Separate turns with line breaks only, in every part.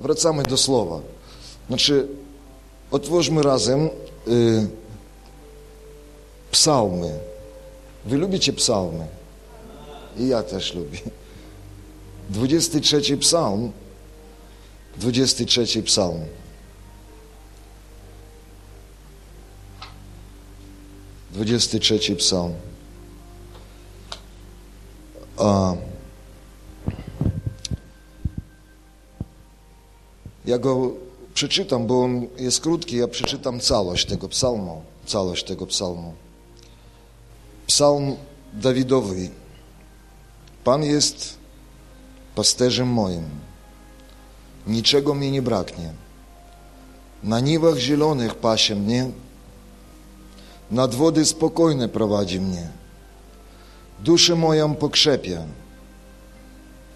wracamy do słowa. Znaczy, otwórzmy razem y, psalmy. Wy lubicie psalmy? I ja też lubię. 23 psalm. 23 psalm. Dwudziesty trzeci psalm. A, ja go przeczytam, bo on jest krótki, ja przeczytam całość tego psalmu. Całość tego psalmu. Psalm Dawidowy. Pan jest pasterzem moim. Niczego mi nie braknie. Na niwach zielonych pasie mnie, nad wody spokojne prowadzi mnie. Duszę moją pokrzepia.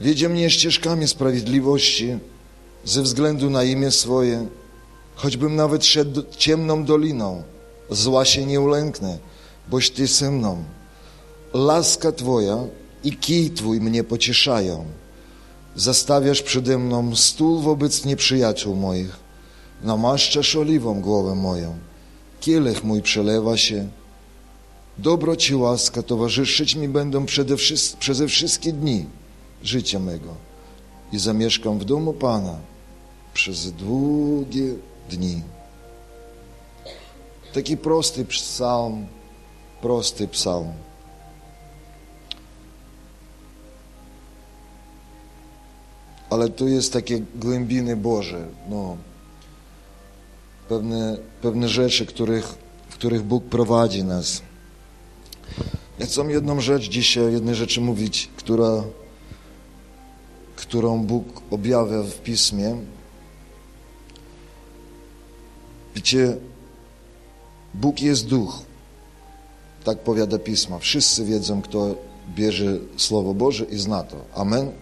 Wiedzie mnie ścieżkami sprawiedliwości ze względu na imię swoje. Choćbym nawet szedł ciemną doliną, zła się nie ulęknę, boś Ty ze mną. Laska Twoja i kij Twój mnie pocieszają. Zastawiasz przede mną stół wobec nieprzyjaciół moich. Namaszczasz oliwą głowę moją. Kielech mój przelewa się. Dobro Ci łaska towarzyszyć mi będą przede wszyst przez wszystkie dni życia mego i zamieszkam w domu Pana przez długie dni. Taki prosty psalm, prosty psalm. Ale tu jest takie głębiny Boże, no, pewne, pewne rzeczy, których, w których Bóg prowadzi nas. Ja chcę jedną rzecz dzisiaj, jednej rzeczy mówić, która, którą Bóg objawia w Pismie. Wiecie, Bóg jest duch. Tak powiada Pisma. Wszyscy wiedzą, kto bierze Słowo Boże i zna to. Amen.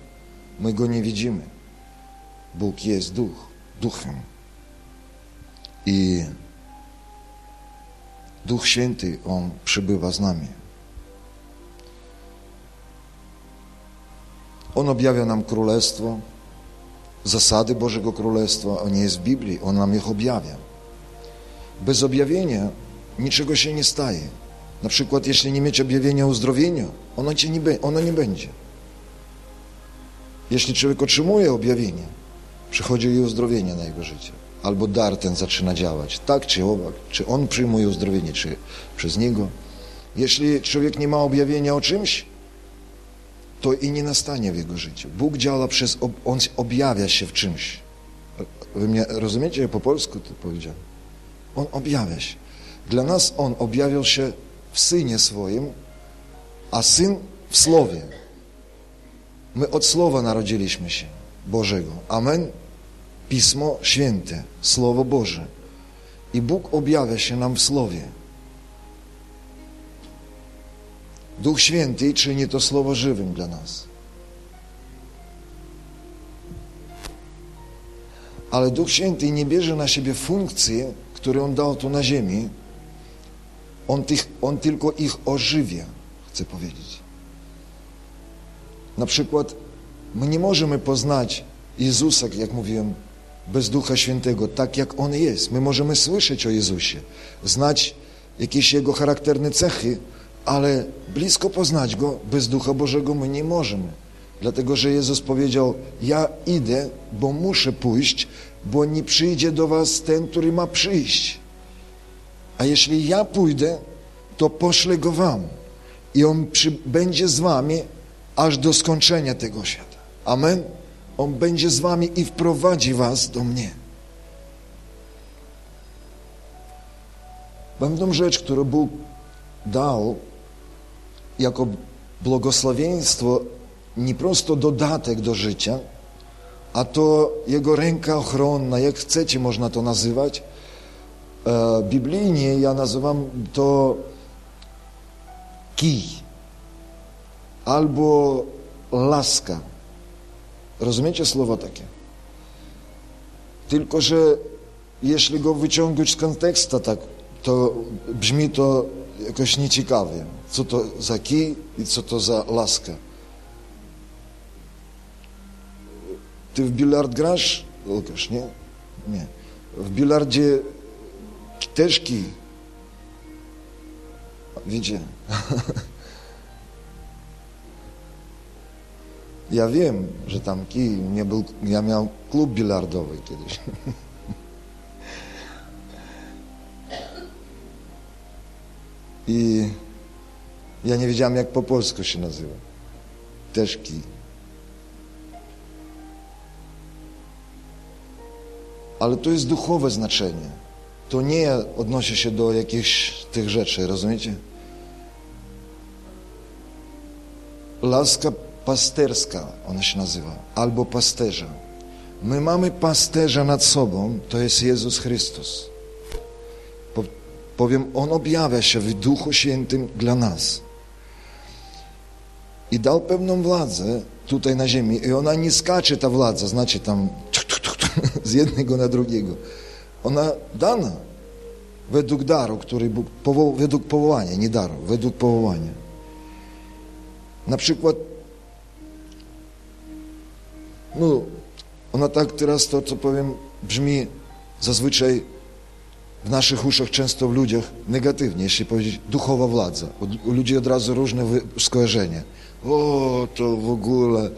My Go nie widzimy. Bóg jest duch, duchem. I Duch Święty, On przybywa z nami. On objawia nam Królestwo, zasady Bożego Królestwa. On nie jest w Biblii, On nam ich objawia. Bez objawienia niczego się nie staje. Na przykład, jeśli nie mieć objawienia o uzdrowieniu, ono, cię nie, ono nie będzie. Jeśli człowiek otrzymuje objawienie, przychodzi jej uzdrowienie na jego życie. Albo dar ten zaczyna działać. Tak czy owak. Czy on przyjmuje uzdrowienie, czy przez niego. Jeśli człowiek nie ma objawienia o czymś, to i nie nastanie w jego życiu. Bóg działa przez, On objawia się w czymś. Wy mnie rozumiecie? Po polsku to powiedziałem. On objawia się. Dla nas On objawiał się w Synie swoim, a Syn w Słowie. My od Słowa narodziliśmy się, Bożego. Amen. Pismo Święte, Słowo Boże. I Bóg objawia się nam w Słowie. Duch Święty czyni to Słowo żywym dla nas. Ale Duch Święty nie bierze na siebie funkcji, które On dał tu na ziemi. On, tych, on tylko ich ożywia, chcę powiedzieć. Na przykład my nie możemy poznać Jezusa, jak mówiłem, bez Ducha Świętego, tak jak On jest. My możemy słyszeć o Jezusie, znać jakieś Jego charakterne cechy, ale blisko poznać Go bez Ducha Bożego my nie możemy. Dlatego, że Jezus powiedział, ja idę, bo muszę pójść, bo nie przyjdzie do was ten, który ma przyjść. A jeśli ja pójdę, to poślę Go wam i On przy, będzie z wami aż do skończenia tego świata. Amen. On będzie z wami i wprowadzi was do mnie. Pewną rzecz, którą Bóg dał jako błogosławieństwo, nie prosto dodatek do życia, a to Jego ręka ochronna, jak chcecie można to nazywać. E, biblijnie ja nazywam to kij albo laska. Rozumiecie słowo takie? Tylko, że jeśli go wyciągnąć z kontekstu, tak, to brzmi to jakoś nieciekawie. Co to za kij i co to za laska. Ty w bilard grasz, Łukasz, nie? Nie. W bilardzie też kij. Widzicie? Ja wiem, że tam kij, nie był, ja miał klub bilardowy kiedyś. I ja nie wiedziałem, jak po polsku się nazywa. Też kij. Ale to jest duchowe znaczenie. To nie odnosi się do jakichś tych rzeczy, rozumiecie? Laska pasterska, ona się nazywa, albo pasterza. My mamy pasterza nad sobą, to jest Jezus Chrystus. Powiem, On objawia się w Duchu Świętym dla nas. I dał pewną władzę tutaj na ziemi i ona nie skacze, ta władza, znaczy tam z jednego na drugiego. Ona dana według daru, który Bóg, powo, według powołania, nie daru, według powołania. Na przykład, no, ona tak teraz to, co powiem, brzmi zazwyczaj w naszych uszach, często w ludziach negatywnie, jeśli powiedzieć duchowa władza. U ludzi od razu różne skojarzenia. O, to w ogóle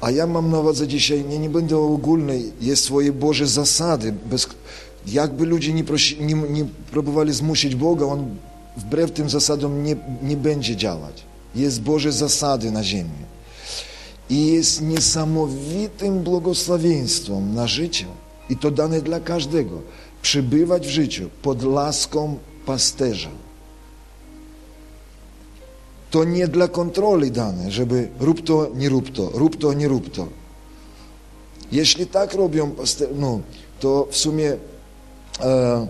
a ja mam na uwadze dzisiaj, nie, nie będę ogólnej, jest swoje Boże zasady. Bez, jakby ludzie nie, prosi, nie, nie próbowali zmusić Boga, On wbrew tym zasadom nie, nie będzie działać. Jest Boże zasady na ziemi. I jest niesamowitym błogosławieństwem na życie, i to dane dla każdego, przybywać w życiu pod laską pasterza to nie dla kontroli dane, żeby rób to, nie rób to, rób to, nie rób to. Jeśli tak robią, no, to w sumie e,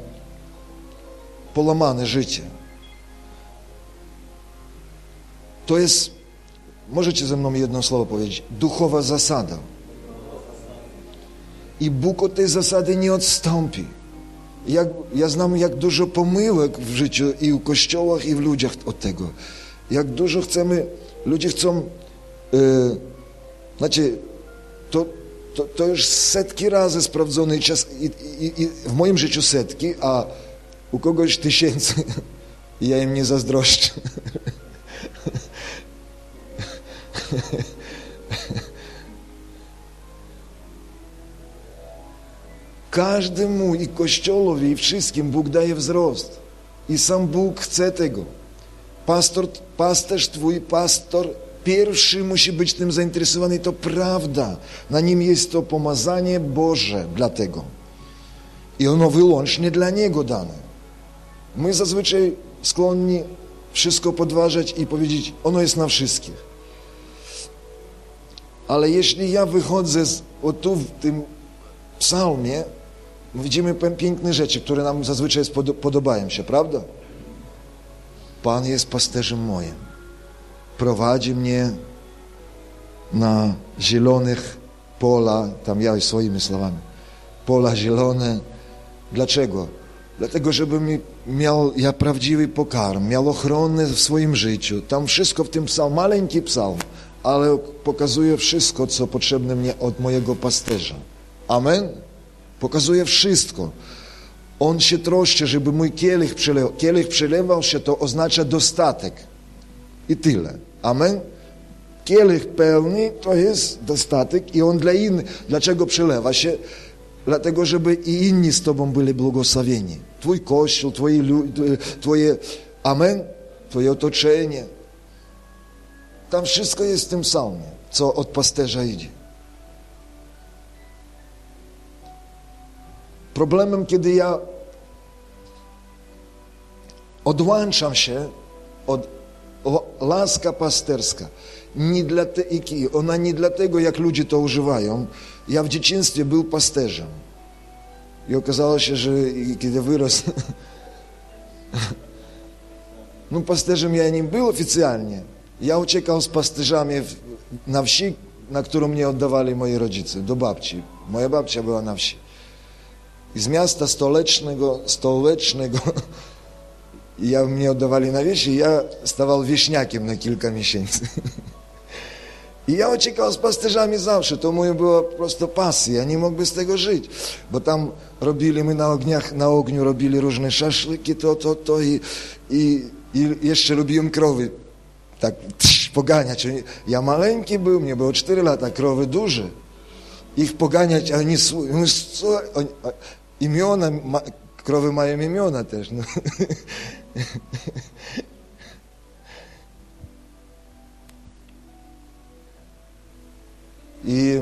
życie. To jest, możecie ze mną jedno słowo powiedzieć, duchowa zasada. I Bóg od tej zasady nie odstąpi. Jak, ja znam, jak dużo pomyłek w życiu i w kościołach, i w ludziach od tego jak dużo chcemy, ludzie chcą, znaczy, to, to, to już setki razy sprawdzony czas i, i, i w moim życiu setki, a u kogoś tysięcy i ja im nie zazdroszczę. Każdemu i Kościołowi i wszystkim Bóg daje wzrost. I sam Bóg chce tego. Pastor, pasterz, twój pastor pierwszy musi być tym zainteresowany to prawda. Na nim jest to pomazanie Boże dlatego. I ono wyłącznie dla Niego dane. My zazwyczaj skłonni wszystko podważać i powiedzieć, ono jest na wszystkich. Ale jeśli ja wychodzę z, o tu w tym psalmie, widzimy piękne rzeczy, które nam zazwyczaj podobają się, prawda? Pan jest pasterzem moim. Prowadzi mnie na zielonych pola, tam ja swoimi słowami, pola zielone. Dlaczego? Dlatego, żebym miał ja prawdziwy pokarm, miał ochronę w swoim życiu. Tam wszystko w tym psalm, maleńki psalm, ale pokazuje wszystko, co potrzebne mnie od mojego pasterza. Amen? Pokazuje wszystko. On się troszczy, żeby mój kielich przelewał. Kielich przelewał się, to oznacza dostatek. I tyle. Amen? Kielich pełny to jest dostatek i on dla innych. Dlaczego przelewa się? Dlatego, żeby i inni z Tobą byli błogosławieni. Twój kościół, twoje, twoje amen, Twoje otoczenie. Tam wszystko jest w tym psalmie, co od pasterza idzie. Problemem, kiedy ja odłączam się od łaska pasterska, nie dla te, ona nie dlatego, jak ludzie to używają. Ja w dzieciństwie był pasterzem. I okazało się, że kiedy wyrósł, no pasterzem ja nie był oficjalnie. Ja uciekał z pasterzami na wsi, na którą mnie oddawali moi rodzice, do babci. Moja babcia była na wsi. I z miasta stolecznego, stolecznego ja mnie oddawali na wieś i ja stawał wieśniakiem na kilka miesięcy. I ja uciekał z pasterzami zawsze, to moja po prostu pasja, ja nie mógłby z tego żyć, bo tam robili, my na ogniach, na ogniu robili różne szaszłyki, to, to, to i, i, i jeszcze lubiłem krowy tak tsz, poganiać. Ja maleńki był, mnie było 4 lata, krowy duże. Ich poganiać, a oni, oni imiona, ma, krowy mają imiona też. No. I,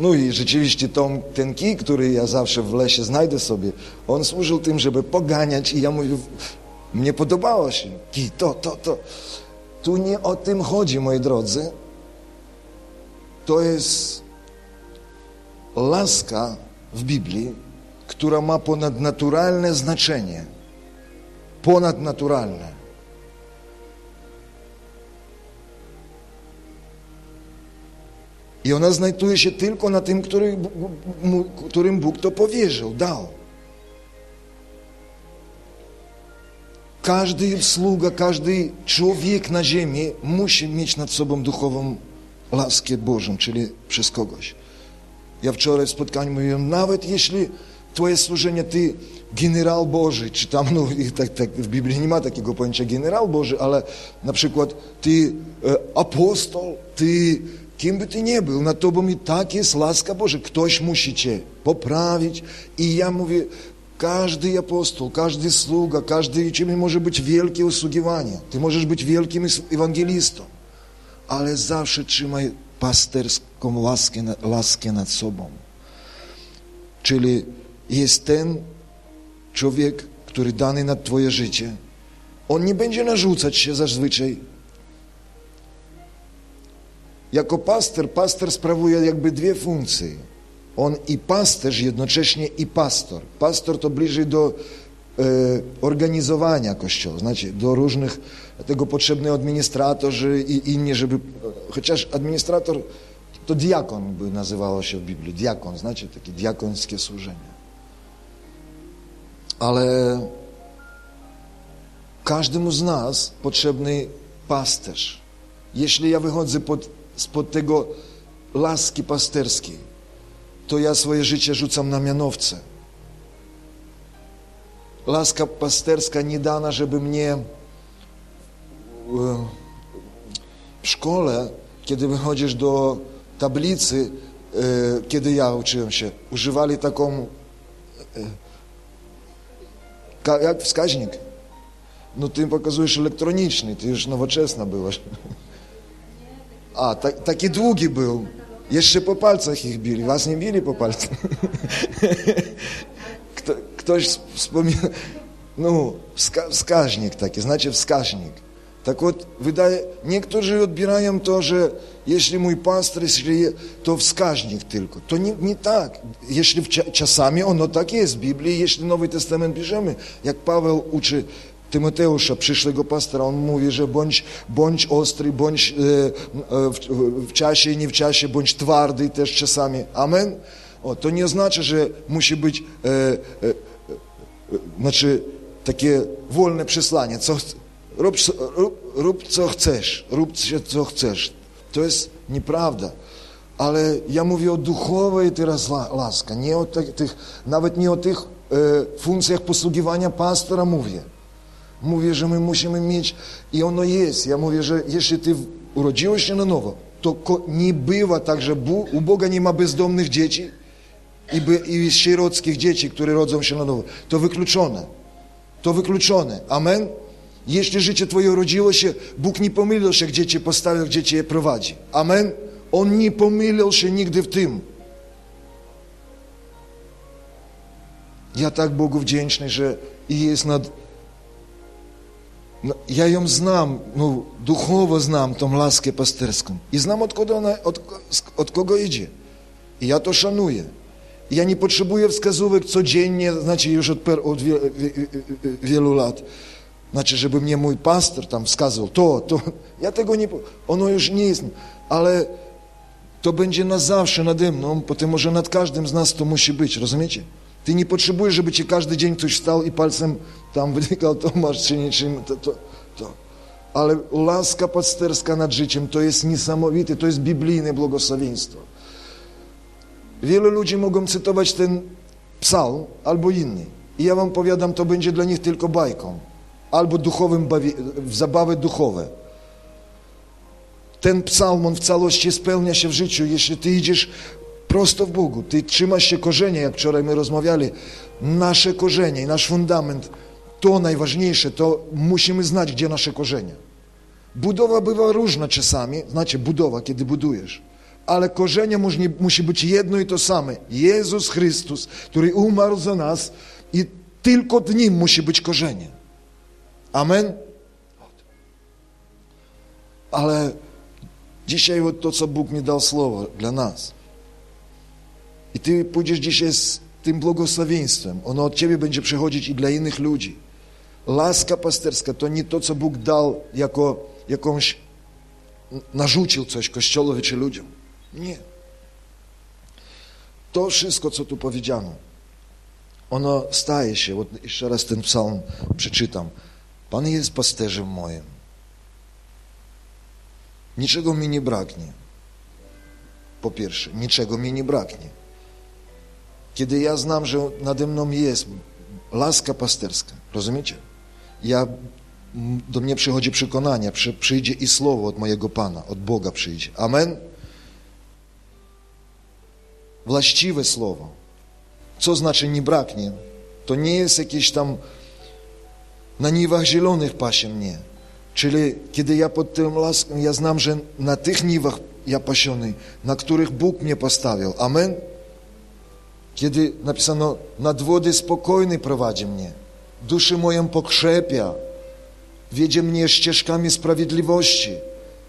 no i rzeczywiście tą, ten kij, który ja zawsze w lesie znajdę sobie, on służył tym, żeby poganiać i ja mówię, mnie podobało się, kij, to, to, to. Tu nie o tym chodzi, moi drodzy. To jest laska w Biblii, która ma ponadnaturalne znaczenie. Ponadnaturalne. I ona znajduje się tylko na tym, który, którym Bóg to powierzył, dał. Każdy sługa, każdy człowiek na ziemi musi mieć nad sobą duchową laskę Bożą, czyli przez kogoś. Ja wczoraj w spotkaniu mówiłem, nawet jeśli Twoje służenie, Ty generał Boży, czy tam, no tak, tak, w Biblii nie ma takiego pojęcia generał Boży, ale na przykład Ty e, apostol, Ty kim by Ty nie był, nad Tobą i tak jest łaska Boża. Ktoś musi Cię poprawić. I ja mówię, każdy apostol, każdy sługa, każdy czym może być wielkie usługiwanie. Ty możesz być wielkim ewangelistą, ale zawsze trzymaj pasterską laskę, laskę nad sobą. Czyli jest ten człowiek, który dany na Twoje życie. On nie będzie narzucać się zazwyczaj. Jako paster, paster sprawuje jakby dwie funkcje. On i pasterz jednocześnie i pastor. Pastor to bliżej do e, organizowania kościoła, znaczy do różnych, dlatego potrzebny administratorzy i inni, żeby, chociaż administrator to diakon by nazywało się w Biblii, diakon, znacie, takie diakońskie służenie. Ale każdemu z nas potrzebny pasterz. Jeśli ja wychodzę pod, spod tego laski pasterskiej, to ja swoje życie rzucam na mianowce. Laska pasterska nie dana, żeby mnie w szkole, kiedy wychodzisz do tablicy, e, kiedy ja uczyłem się, używali taką e, jak wskaźnik. No ty pokazujesz elektroniczny, ty już nowoczesna byłaś. A, ta, taki długi był. Jeszcze po palcach ich bili. Was nie bili po palcach. Kto, ktoś wspomina, no, wska, wskaźnik taki, znacie wskaźnik. Tak вот, wydaje, niektórzy odbierają to, że jeśli mój pastor, jeśli to wskaźnik tylko. To nie, nie tak. Jeśli czasami ono tak jest w Biblii, jeśli Nowy Testament bierzemy, jak Paweł uczy Tymoteusza, przyszłego pastora, on mówi, że bądź, bądź ostry, bądź e, e, w, w czasie i nie w czasie, bądź twardy też czasami. Amen? O, to nie oznacza, że musi być e, e, e, znaczy takie wolne przesłanie. Co, rób, rób, rób co chcesz, rób co chcesz. To jest nieprawda. Ale ja mówię o duchowej teraz łaska, nie o tych, nawet nie o tych e, funkcjach posługiwania pastora mówię. Mówię, że my musimy mieć, i ono jest. Ja mówię, że jeśli ty urodziłeś się na nowo, to nie bywa tak, że u Boga nie ma bezdomnych dzieci i, by, i sierockich dzieci, które rodzą się na nowo. To wykluczone. To wykluczone. Amen? Jeśli życie Twoje urodziło się, Bóg nie pomylił się, gdzie Cię postawił, gdzie Cię prowadzi. Amen? On nie pomylił się nigdy w tym. Ja tak Bogu wdzięczny, że jest nad no, ja ją znam, no, duchowo znam tą laskę pasterską i znam od kogo, ona, od, od kogo idzie. I ja to szanuję. I ja nie potrzebuję wskazówek codziennie, znaczy już od, od wie, wie, wielu lat. Znaczy, żeby mnie mój pastor tam wskazał to, to. Ja tego nie... Ono już nie jest. Ale to będzie na zawsze nade mną, potem może nad każdym z nas to musi być, rozumiecie? Ty nie potrzebujesz, żeby ci każdy dzień ktoś wstał i palcem tam wytykał, to masz czy nie, to, to, to. ale łaska pasterska nad życiem to jest niesamowite, to jest biblijne błogosławieństwo. Wielu ludzi mogą cytować ten psalm albo inny. I ja wam powiadam, to będzie dla nich tylko bajką albo duchowym bawi, zabawy duchowe. Ten psalm, w całości spełnia się w życiu, jeśli ty idziesz prosto w Bogu, ty trzymasz się korzenia, jak wczoraj my rozmawiali, nasze korzenie, nasz fundament, to najważniejsze, to musimy znać, gdzie nasze korzenie. Budowa bywa różna czasami, znaczy budowa, kiedy budujesz, ale korzenie musi, być jedno i to same. Jezus Chrystus, który umarł za nas i tylko w Nim musi być korzenie. Amen? Ale dzisiaj to, co Bóg mi dał słowo dla nas. I Ty pójdziesz dzisiaj z tym błogosławieństwem. Ono od Ciebie będzie przychodzić i dla innych ludzi. Łaska pasterska to nie to, co Bóg dał jako jakąś, narzucił coś Kościołowi czy ludziom. Nie. To wszystko, co tu powiedziano, ono staje się, jeszcze raz ten psalm przeczytam. Pan jest pasterzem moim. Niczego mi nie braknie. Po pierwsze, niczego mi nie braknie. Kiedy ja znam, że nade mną jest łaska pasterska, rozumiecie? Ja, do mnie przychodzi przekonanie, przy, przyjdzie i słowo od mojego Pana, od Boga przyjdzie. Amen? Właściwe słowo. Co znaczy nie braknie? To nie jest jakieś tam na niwach zielonych pasiem, nie. Czyli kiedy ja pod tym laską, ja znam, że na tych niwach ja pasiony, na których Bóg mnie postawił. Amen? Kiedy napisano, nad wody spokojny prowadzi mnie, duszy moją pokrzepia, wiedzie mnie ścieżkami sprawiedliwości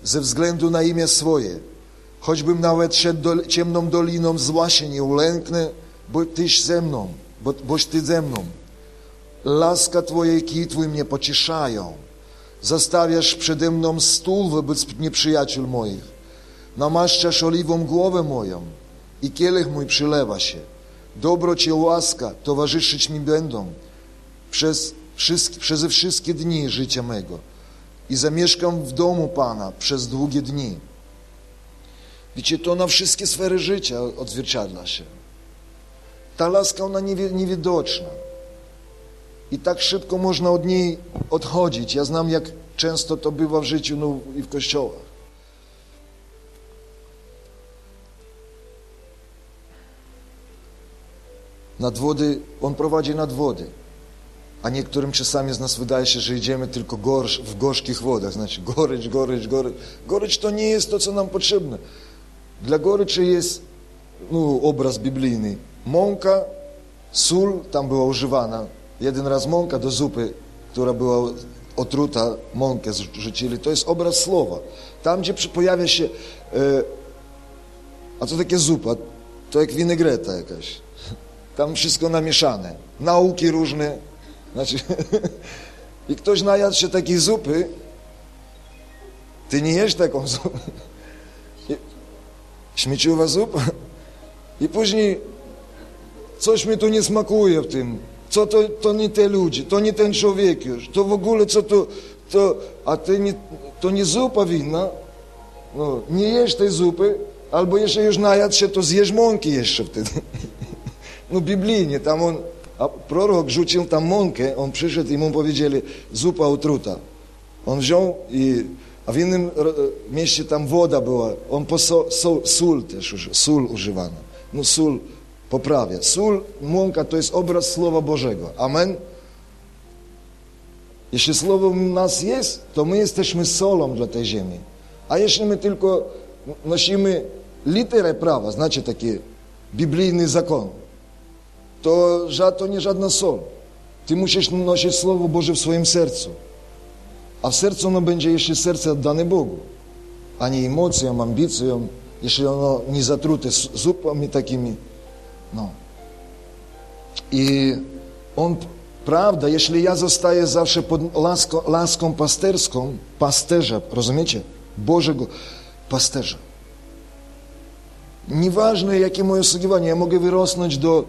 ze względu na imię swoje. Choćbym nawet szedł do, ciemną doliną, zła się nie ulęknę, bo Tyś ze mną, bo, boś Ty ze mną. Laska Twoja i kij Twój mnie pocieszają. Zastawiasz przede mną stół wobec nieprzyjaciół moich. Namaszczasz oliwą głowę moją i kielich mój przylewa się. Dobro Cię łaska towarzyszyć mi będą przez, wszystkie, przez wszystkie dni życia mego i zamieszkam w domu Pana przez długie dni. Wiecie, to na wszystkie sfery życia odzwierciedla się. Ta laska, ona niewidoczna. I tak szybko można od niej odchodzić. Ja znam, jak często to bywa w życiu no, i w kościołach. Nad wody, On prowadzi nad wody. A niektórym czasami z nas wydaje się, że idziemy tylko gorsz, w gorzkich wodach. Znaczy gorycz, gorycz, gorycz. Gorycz to nie jest to, co nam potrzebne. Dla goryczy jest no, obraz biblijny. Mąka, sól tam była używana. Jeden raz mąka do zupy, która była otruta, mąkę rzucili. To jest obraz słowa. Tam, gdzie pojawia się... E, a co takie zupa? To jak winegreta jakaś. Tam wszystko namieszane. Nauki różne. Znaczy, I ktoś najadł się takiej zupy, ty nie jesz taką zupę. Śmieciowa zupa. I później coś mi tu nie smakuje w tym. Co to, to nie te ludzie, to nie ten człowiek już. To w ogóle co to, to a ty nie, to nie zupa winna. No, nie jesz tej zupy, albo jeszcze już najadł się, to zjesz mąki jeszcze wtedy. No biblijnie, tam on, a prorok rzucił tam mąkę, on przyszedł i mu powiedzieli, zupa utruta. On wziął i, a w innym mieście tam woda była, on po so, so, sól też, sól używano. No sól poprawia. Sól, mąka to jest obraz Słowa Bożego. Amen? Jeśli Słowo w nas jest, to my jesteśmy solą dla tej ziemi. A jeśli my tylko nosimy literę prawa, znaczy taki biblijny zakon, to to nie żadna sol. Ty musisz nosić Słowo Boże w swoim sercu. A w sercu ono będzie, jeśli serce oddane Bogu, a nie emocjom, ambicjom, jeśli ono nie zatrute zupami takimi. No. I on, prawda, jeśli ja zostaję zawsze pod laską, laską pasterską, pasterza, rozumiecie? Bożego pasterza. Nieważne, jakie moje osługiwanie, ja mogę wyrosnąć do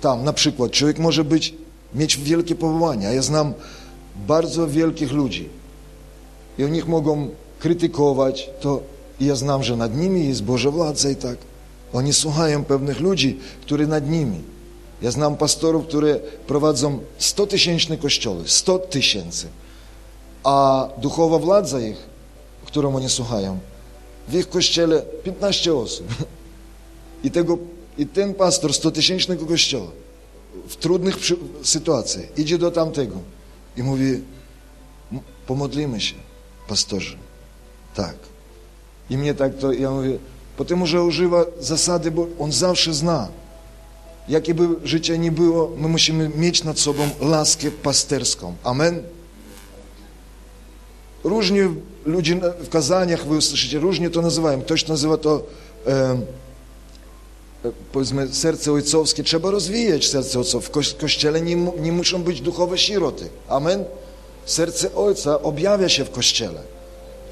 tam na przykład człowiek może być, mieć wielkie powołanie, a ja znam bardzo wielkich ludzi, i oni mogą krytykować, to ja znam, że nad nimi jest Boże władza i tak. Oni słuchają pewnych ludzi, którzy nad nimi. Ja znam pastorów, które prowadzą 100 tysięczne kościoły, 100 tysięcy. A duchowa władza ich, którą oni słuchają, w ich kościele 15 osób. I, tego, i ten pastor 100 tysięcznego kościoła w trudnych sytuacjach idzie do tamtego i mówi, pomodlimy się, pastorze. Tak. I mnie tak to, ja mówię, Потому że używa zasady, bo on zawsze zna. Jakie by życie nie było, my musimy mieć nad sobą laskę pasterską. Amen. Różnie ludzie w kazaniach, wy usłyszycie, różnie to nazywają. Ktoś nazywa to, e, powiedzmy, serce ojcowskie. Trzeba rozwijać serce ojcowskie. W kościele nie, nie muszą być duchowe siroty. Amen. Serce ojca objawia się w kościele.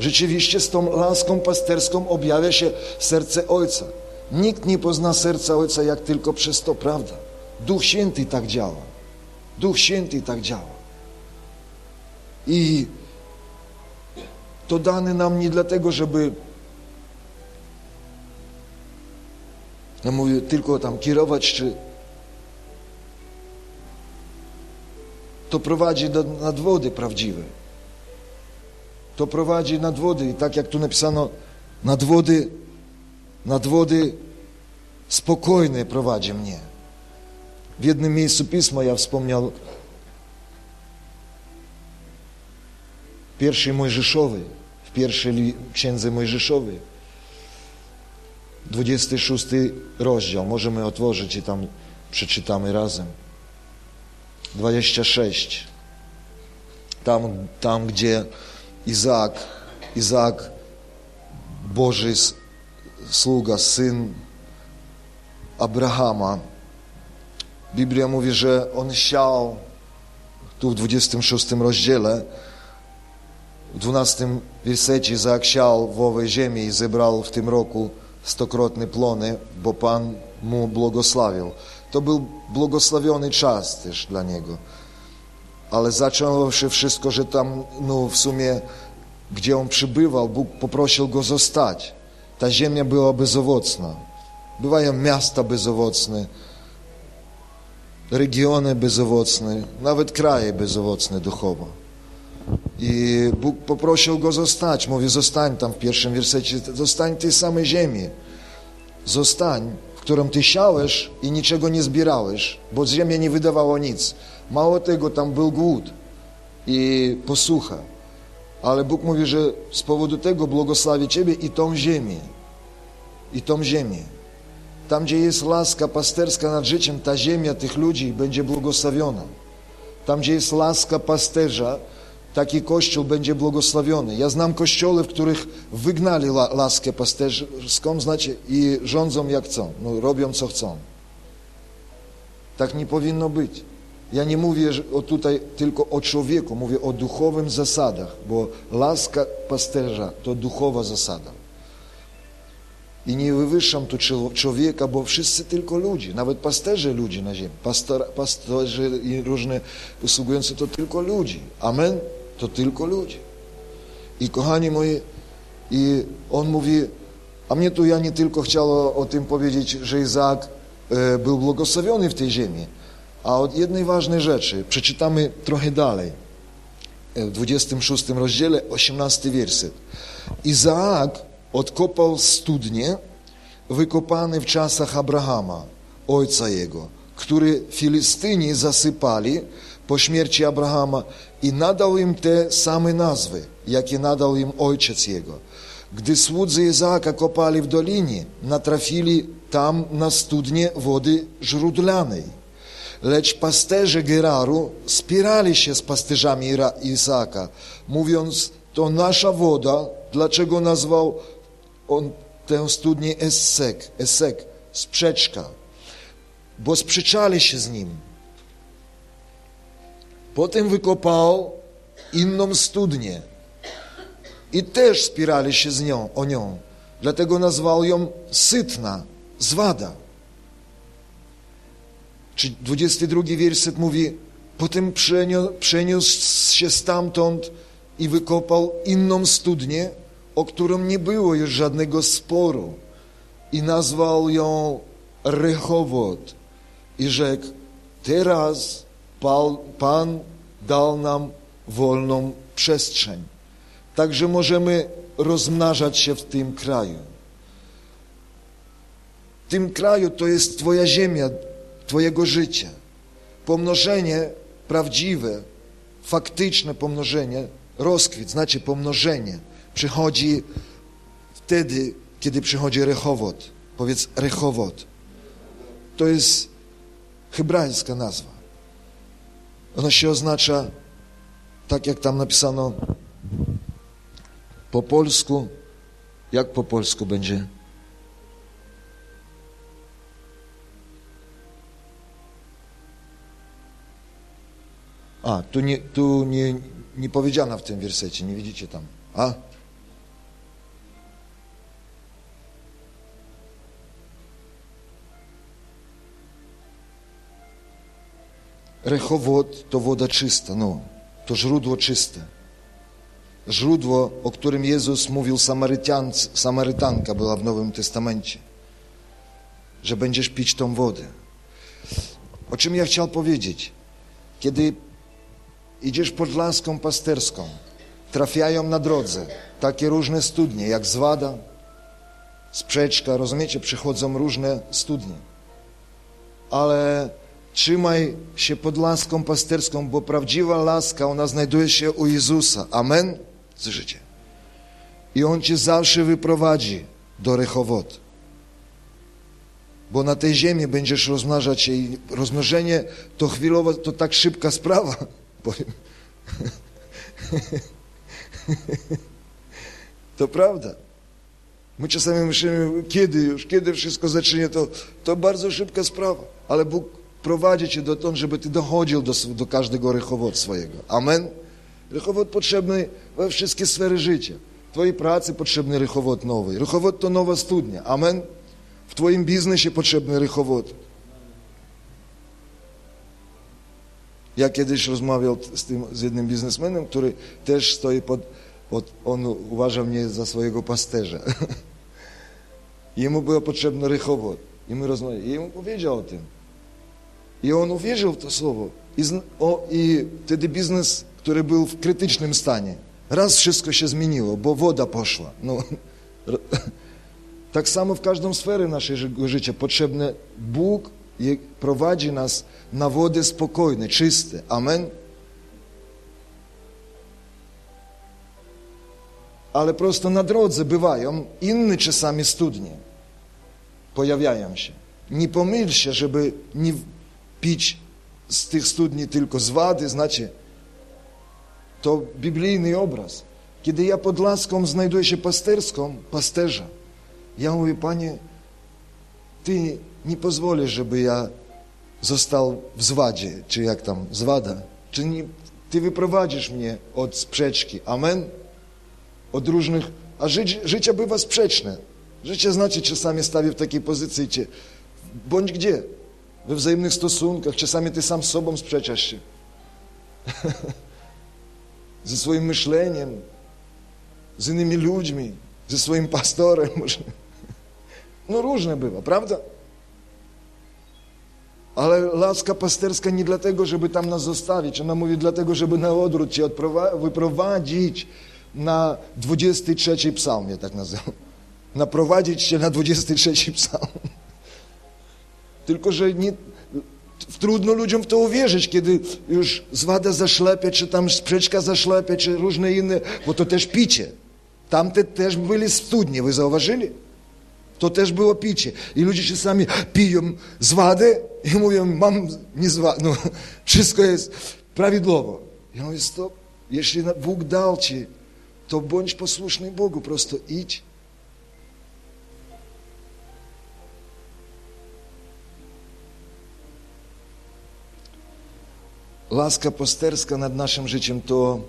Rzeczywiście z tą laską pasterską objawia się serce Ojca. Nikt nie pozna serca Ojca jak tylko przez to, prawda? Duch Święty tak działa. Duch Święty tak działa. I to dane nam nie dlatego, żeby ja mówię, tylko tam kierować, czy to prowadzi do nadwody prawdziwej to prowadzi nad wody. I tak jak tu napisano, nad wody, nad wody spokojne prowadzi mnie. W jednym miejscu Pisma ja wspomniał pierwszej Mojżeszowej, w pierwszej księdze Mojżeszowej, 26 rozdział, możemy otworzyć i tam przeczytamy razem. 26. Tam, tam gdzie Izaak, Izaak, Boży sługa, syn Abrahama. Biblia mówi, że on siał tu w 26 rozdziale, w 12 wersecie Izaak siał w owej ziemi i zebrał w tym roku stokrotne plony, bo Pan mu błogosławił. To był błogosławiony czas też dla niego ale zaczęło się wszystko, że tam, no w sumie, gdzie on przybywał, Bóg poprosił go zostać. Ta ziemia była bezowocna. Bywają miasta bezowocne, regiony bezowocne, nawet kraje bezowocne duchowo. I Bóg poprosił go zostać. Mówi, zostań tam w pierwszym wersecie, zostań tej samej ziemi. Zostań, w którą ty siałeś i niczego nie zbierałeś, bo ziemia nie wydawała nic. Mało tego, tam był głód i posłucha. Ale Bóg mówi, że z powodu tego błogosławi Ciebie i tą ziemię. I tą ziemię. Tam, gdzie jest łaska pasterska nad życiem, ta ziemia tych ludzi będzie błogosławiona. Tam, gdzie jest łaska pasterza, taki kościół będzie błogosławiony. Ja znam kościoły, w których wygnali laskę pasterską, znacie, i rządzą jak chcą, no, robią co chcą. Tak nie powinno być. Ja nie mówię o tutaj tylko o człowieku, mówię o duchowym zasadach, bo łaska pasterza to duchowa zasada. I nie wywyższam tu człowieka, bo wszyscy tylko ludzie, nawet pasterze ludzi na ziemi, pastor, pastorzy i różne usługujący to tylko ludzi. Amen? To tylko ludzie. I kochani moi, i on mówi, a mnie tu ja nie tylko chciał o, o tym powiedzieć, że Izaak e, był błogosławiony w tej ziemi, a od jednej ważnej rzeczy przeczytamy trochę dalej. W 26 rozdziale, 18 werset. Izaak odkopał studnie wykopane w czasach Abrahama, ojca jego, który Filistyni zasypali po śmierci Abrahama i nadał im te same nazwy, jakie nadał im ojciec jego. Gdy słudzy Izaaka kopali w dolinie, natrafili tam na studnie wody źródlanej Lecz pasterze Geraru spierali się z pasterzami Isaka, mówiąc, to nasza woda, dlaczego nazwał on tę studnię Essek, Essek, sprzeczka, bo sprzeczali się z nim. Potem wykopał inną studnię i też spierali się z nią, o nią. Dlatego nazwał ją Sytna, Zwada. Czy 22 wierset mówi, potem przeniósł się stamtąd i wykopał inną studnię, o którą nie było już żadnego sporu i nazwał ją Rechowod i rzekł, teraz Pan dał nam wolną przestrzeń. Także możemy rozmnażać się w tym kraju. W tym kraju to jest Twoja ziemia, Twojego życia. Pomnożenie prawdziwe, faktyczne pomnożenie, rozkwit, znaczy pomnożenie, przychodzi wtedy, kiedy przychodzi Rechowot. Powiedz Rechowot. To jest hebrajska nazwa. Ona się oznacza, tak jak tam napisano po polsku, jak po polsku będzie? A, tu nie, tu nie, nie powiedziano w tym wersecie, nie widzicie tam. A? Rechowod to woda czysta, no, to źródło czyste. Źródło, o którym Jezus mówił Samarytan, Samarytanka była w Nowym Testamencie, że będziesz pić tą wodę. O czym ja chciał powiedzieć? Kiedy idziesz pod laską pasterską, trafiają na drodze takie różne studnie, jak Zwada, Sprzeczka, rozumiecie, przychodzą różne studnie. Ale trzymaj się pod laską pasterską, bo prawdziwa laska, ona znajduje się u Jezusa. Amen? Słyszycie? I On cię zawsze wyprowadzi do Rechowot. Bo na tej ziemi będziesz rozmnażać się i rozmnożenie to chwilowo, to tak szybka sprawa. Powiem. To prawda. My czasami myślimy, kiedy już, kiedy wszystko zacznie, to, to bardzo szybka sprawa. Ale Bóg prowadzi cię dotąd, żeby ty dochodził do, do każdego rychowod swojego. Amen? Rychowod potrzebny we wszystkie sfery życia. W twojej pracy potrzebny rychowod nowy. Rychowod to nowa studnia. Amen? W twoim biznesie potrzebny Ja kiedyś rozmawiał z, tym, z jednym biznesmenem, który też stoi pod, pod on uważa mnie za swojego pasterza. Jemu było potrzebny rychowod. I my rozmawialiśmy. I jemu powiedział o tym. I on uwierzył w to słowo. I, o, I wtedy biznes, który był w krytycznym stanie, raz wszystko się zmieniło, bo woda poszła. No, tak samo w każdą sferę naszego życia potrzebne Bóg prowadzi nas na wody spokojne, czyste. Amen. Ale prosto na drodze bywają inne czasami studnie. Pojawiają się. Nie pomyl się, żeby nie pić z tych studni tylko z wody, znaczy to biblijny obraz. Kiedy ja pod laską znajduję się pasterską, pasterza, ja mówię, Panie, Ty nie pozwolisz, żeby ja został w zwadzie, czy jak tam, zwada, czy nie, Ty wyprowadzisz mnie od sprzeczki. Amen? Od różnych, a życie, życie bywa sprzeczne. Życie znaczy czasami stawia w takiej pozycji cię, bądź gdzie, we wzajemnych stosunkach, czasami ty sam z sobą sprzeczasz się. ze swoim myśleniem, z innymi ludźmi, ze swoim pastorem. No różne bywa, prawda? Ale laska pasterska nie dlatego, żeby tam nas zostawić. Ona mówi dlatego, żeby na odwrót cię wyprowadzić na 23 psalm, ja tak nazywam. Naprowadzić się na 23 psalm. Tylko, że nie, trudno ludziom w to uwierzyć, kiedy już zwada zaszlepia, czy tam sprzeczka zaszlepia, czy różne inne, bo to też picie. Tamte też byli studnie, wy zauważyli? To też było picie. I ludzie czasami piją z wody i mówią, mam nie z wody. No, wszystko jest prawidłowo. Ja mówię, stop, jeśli Bóg dał ci, to bądź posłuszny Bogu, prosto idź łaska pasterska nad naszym życiem to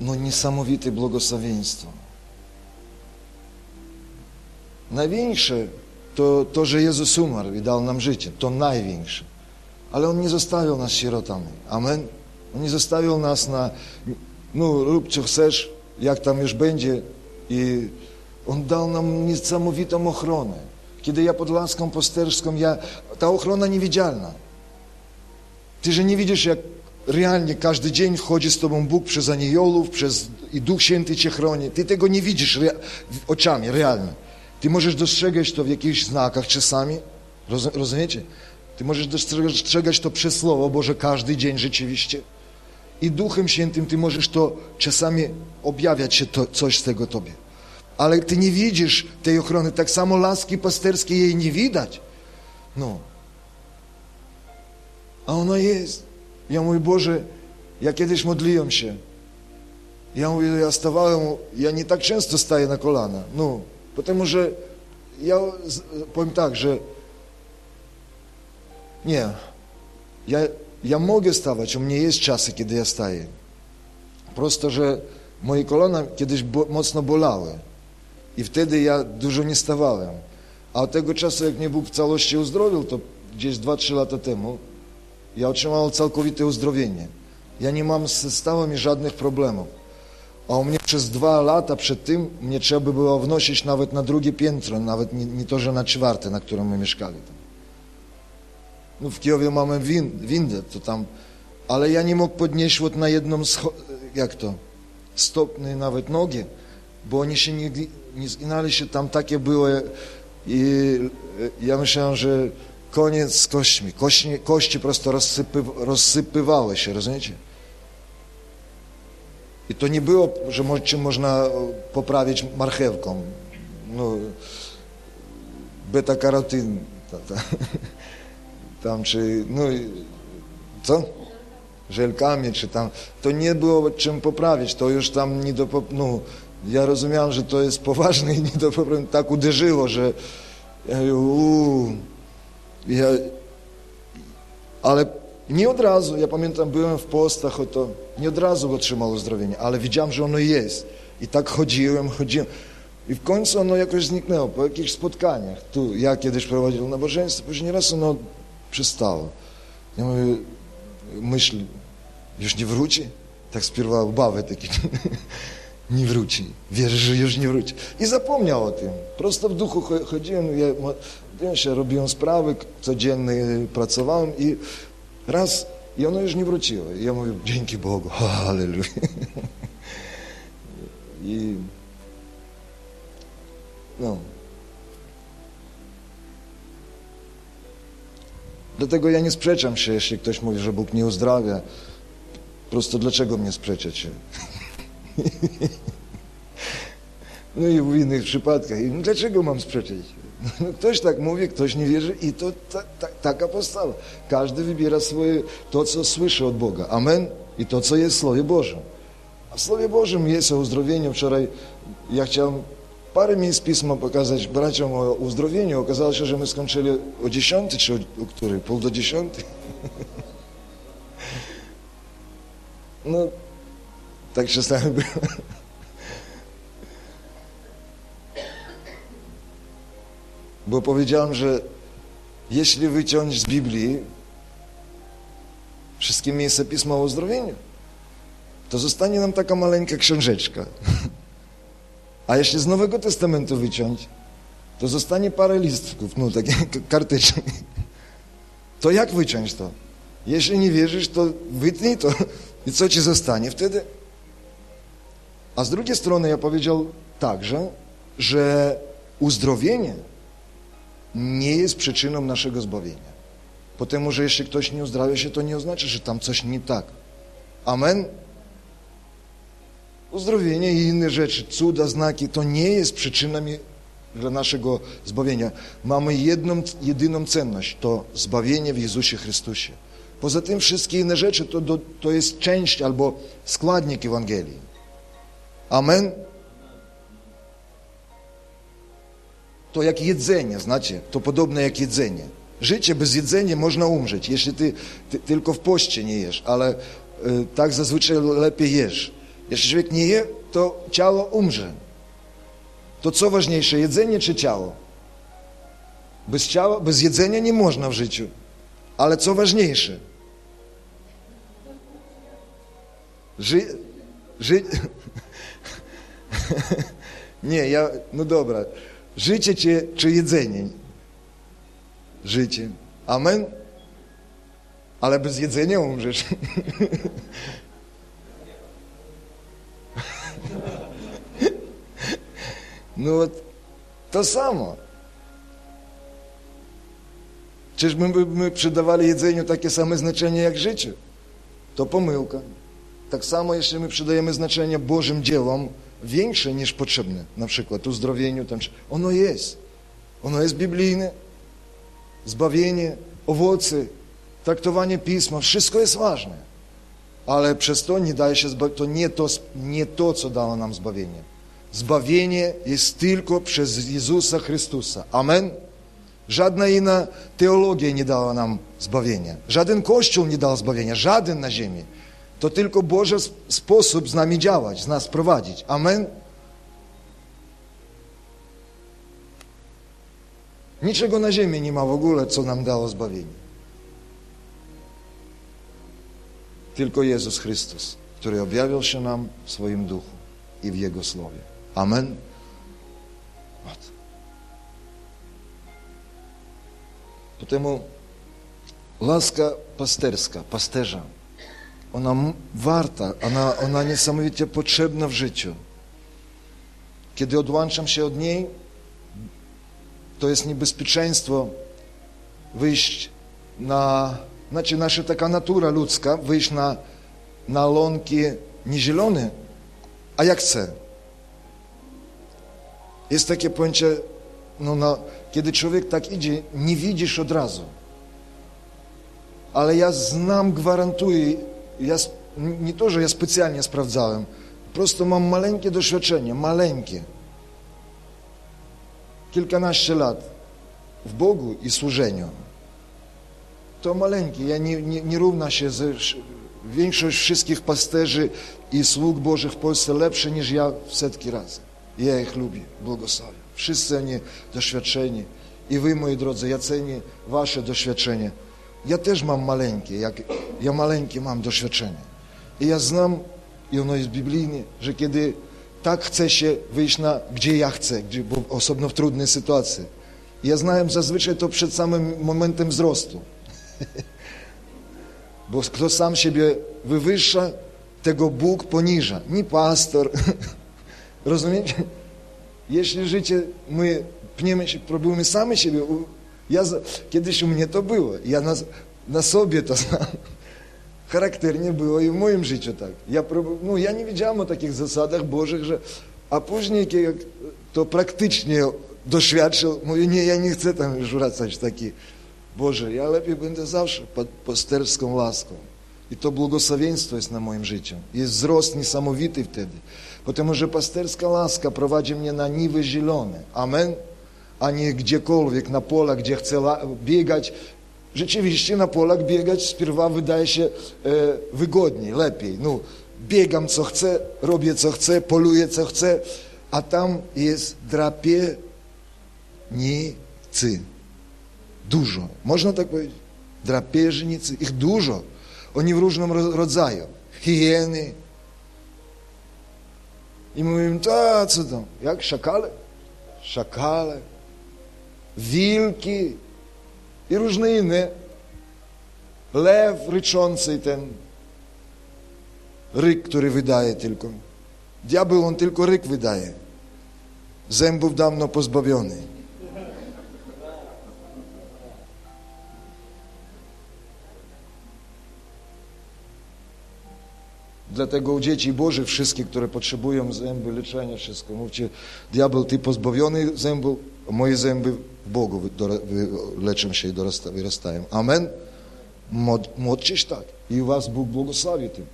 no, niesamowite błogosławieństwo. Największe to to, że Jezus umarł i dał nam życie. To największe. Ale On nie zostawił nas sierotami. Amen. On nie zostawił nas na, no rób co chcesz, jak tam już będzie. I On dał nam niesamowitą ochronę. Kiedy ja pod laską pasterską, ja, ta ochrona niewidzialna. Ty, że nie widzisz, jak realnie każdy dzień wchodzi z Tobą Bóg przez aniołów, przez, i Duch Święty Cię chroni. Ty tego nie widzisz rea, oczami, realnie. Ty możesz dostrzegać to w jakichś znakach czasami, Roz, rozumiecie? Ty możesz dostrzegać to przez Słowo Boże każdy dzień rzeczywiście. I Duchem Świętym Ty możesz to czasami objawiać się to, coś z tego Tobie. Ale Ty nie widzisz tej ochrony. Tak samo laski pasterskiej jej nie widać. No. A ona jest. Ja mówię, Boże, ja kiedyś modliłem się. Ja mówię, ja stawałem, ja nie tak często staję na kolana. No, потому że ja powiem tak, że nie, ja, ja mogę stawać, u mnie jest czasy, kiedy ja staję. Prosto, że moje kolana kiedyś bo, mocno bolały i wtedy ja dużo nie stawałem. A od tego czasu, jak mnie Bóg w całości uzdrowił, to gdzieś 2-3 lata temu, ja otrzymałem całkowite uzdrowienie. Ja nie mam ze stawami żadnych problemów. A u mnie przez dwa lata przed tym mnie trzeba by było wnosić nawet na drugie piętro, nawet nie, nie to, że na czwarte, na którym my mieszkali. Tam. No w Kijowie mamy win, windę, to tam, ale ja nie mógł podnieść na jedną, jak to, stopny nawet nogi, bo oni się nie, nie znali się, tam takie było. E, i e, ja myślałem, że koniec z kośćmi, kości, kości prosto rozsypy, rozsypywały się, rozumiecie? I to nie było, że czym można poprawić marchewką. No, beta-karotyn. Tam, czy, no, co? Żelkami, czy tam. To nie było czym poprawić, to już tam nie do, no, ja rozumiałem, że to jest poważne i nie do poprawienia. Tak uderzyło, że ja, uu, ja, ale nie od razu, ja pamiętam, byłem w postach, to nie od razu otrzymał uzdrowienie, ale widziałem, że ono jest. I tak chodziłem, chodziłem. I w końcu ono jakoś zniknęło, po jakichś spotkaniach. Tu ja kiedyś prowadziłem nabożeństwo, później raz ono przestało. Ja mówię, myśl, już nie wróci? Tak spierwa obawy takie. nie wróci. Wierzę, że już nie wróci. I zapomniał o tym. Prosto w duchu chodziłem, ja, ja się robiłem sprawy codzienne, pracowałem i raz, i ono już nie wróciło. I ja mówię, dzięki Bogu, halleluja. I no. Dlatego ja nie sprzeczam się, jeśli ktoś mówi, że Bóg nie uzdrawia. Prosto dlaczego mnie sprzeczać się? No i w innych przypadkach. Dlaczego mam sprzeczać? Ktoś tak mówi, ktoś nie wierzy i to ta, ta, taka postawa. Każdy wybiera swoje, to, co słyszy od Boga. Amen? I to, co jest w Słowie Bożym. A w Słowie Bożym jest o uzdrowieniu. Wczoraj ja chciałem parę miejsc Pisma pokazać braciom o uzdrowieniu. Okazało się, że my skończyli o dziesiąty, czy o, o której? Pół do dziesiąty? No, tak czasami było. Bo powiedziałem, że jeśli wyciąć z Biblii wszystkie miejsca Pisma o uzdrowieniu, to zostanie nam taka maleńka książeczka. A jeśli z Nowego Testamentu wyciąć, to zostanie parę listków, no takie karteczki. To jak wyciąć to? Jeśli nie wierzysz, to wytnij to. I co ci zostanie wtedy? A z drugiej strony ja powiedział także, że uzdrowienie nie jest przyczyną naszego zbawienia. Potem, że jeśli ktoś nie uzdrawia się, to nie oznacza, że tam coś nie tak. Amen? Uzdrowienie i inne rzeczy, cuda, znaki, to nie jest przyczynami dla naszego zbawienia. Mamy jedną, jedyną cenność, to zbawienie w Jezusie Chrystusie. Poza tym wszystkie inne rzeczy to, to, to jest część albo składnik Ewangelii. Amen? To jak jedzenie, znacie, to podobne jak jedzenie. Życie bez jedzenia można umrzeć, jeśli ty, ty tylko w poście nie jesz, ale y, tak zazwyczaj lepiej jesz. Jeśli człowiek nie je, to ciało umrze. To co ważniejsze, jedzenie czy ciało? Bez ciała, bez jedzenia nie można w życiu. Ale co ważniejsze? Ży, ży... Nie, ja, no dobra. Życie czy, czy jedzenie? Życie. Amen? Ale bez jedzenia umrzesz. No to samo. Czyż my, my przydawali jedzeniu takie same znaczenie jak życiu? To pomyłka. Tak samo, jeśli my przydajemy znaczenie Bożym dziełom większe niż potrzebne, na przykład uzdrowieniu, tam, ono jest. Ono jest biblijne. Zbawienie, owoce, traktowanie Pisma, wszystko jest ważne. Ale przez to nie daje się to nie to, nie to, co dało nam zbawienie. Zbawienie jest tylko przez Jezusa Chrystusa. Amen? Żadna inna teologia nie dała nam zbawienia. Żaden Kościół nie dał zbawienia. Żaden na ziemi. To tylko Boży sposób z nami działać, z nas prowadzić. Amen? Niczego na ziemi nie ma w ogóle, co nam dało zbawienie. Tylko Jezus Chrystus, który objawił się nam w swoim duchu i w Jego słowie. Amen. Вот. Потому łaska pasterska, pasterza, ona warta, ona, ona niesamowicie potrzebna w życiu. Kiedy odłączam się od niej, to jest niebezpieczeństwo wyjść na, znaczy nasza taka natura ludzka, wyjść na, na łąki nie zielone, a jak chce. Jest takie pojęcie, no, no, kiedy człowiek tak idzie, nie widzisz od razu. Ale ja znam, gwarantuję, nie to, że ja specjalnie sprawdzałem, po prostu mam maleńkie doświadczenie, maleńkie. Kilkanaście lat w Bogu i służeniu. To maleńkie, ja nie, nie, nie równa się ze większość wszystkich pasterzy i sług Bożych w Polsce lepsze niż ja w setki razy. Ja ich lubię, błogosławię. Wszyscy oni doświadczeni. I wy, moi drodzy, ja cenię wasze doświadczenie. Ja też mam maleńkie, jak ja maleńkie mam doświadczenie. I ja znam, i ono jest biblijne, że kiedy tak chce się wyjść na, gdzie ja chcę, gdzie, bo osobno w trudnej sytuacji. Ja znałem zazwyczaj to przed samym momentem wzrostu. bo kto sam siebie wywyższa, tego Bóg poniża. Nie pastor, Rozumiecie? Jeśli życie, my pniemy się, próbujemy sami siebie. Ja, kiedyś u mnie to było. Ja na, na sobie to znam. Charakternie było i w moim życiu tak. Ja, prób, no, ja nie wiedziałem o takich zasadach Bożych, że, a później jak to praktycznie doświadczył, mówię, nie, ja nie chcę tam już wracać taki. Boże, ja lepiej będę zawsze pod pasterską laską. I to błogosławieństwo jest na moim życiu. Jest wzrost niesamowity wtedy. Потому że pasterska łaska prowadzi mnie na niwy zielone. Amen? A nie gdziekolwiek, na polach, gdzie chcę biegać. Rzeczywiście na polach biegać spierwa wydaje się e, wygodniej, lepiej. No, biegam co chcę, robię co chcę, poluję co chcę, a tam jest drapienicy. Dużo. Można tak powiedzieć? Drapieżnicy. Ich dużo. Oni w różnym rodzaju. Hieny, i mówimy, a co tam? Jak szakale? Szakale, wilki i różne inne. Lew ryczący ten ryk, który wydaje tylko. Diabeł on tylko ryk wydaje. Zębów dawno pozbawiony. Dlatego u dzieci Bożych wszystkich, które potrzebują zęby, leczenia, wszystko. Mówcie, diabeł, ty pozbawiony zębów, moje zęby i wyrastają. Amen? Modźcie się tak. I was Bóg błogosławi tym.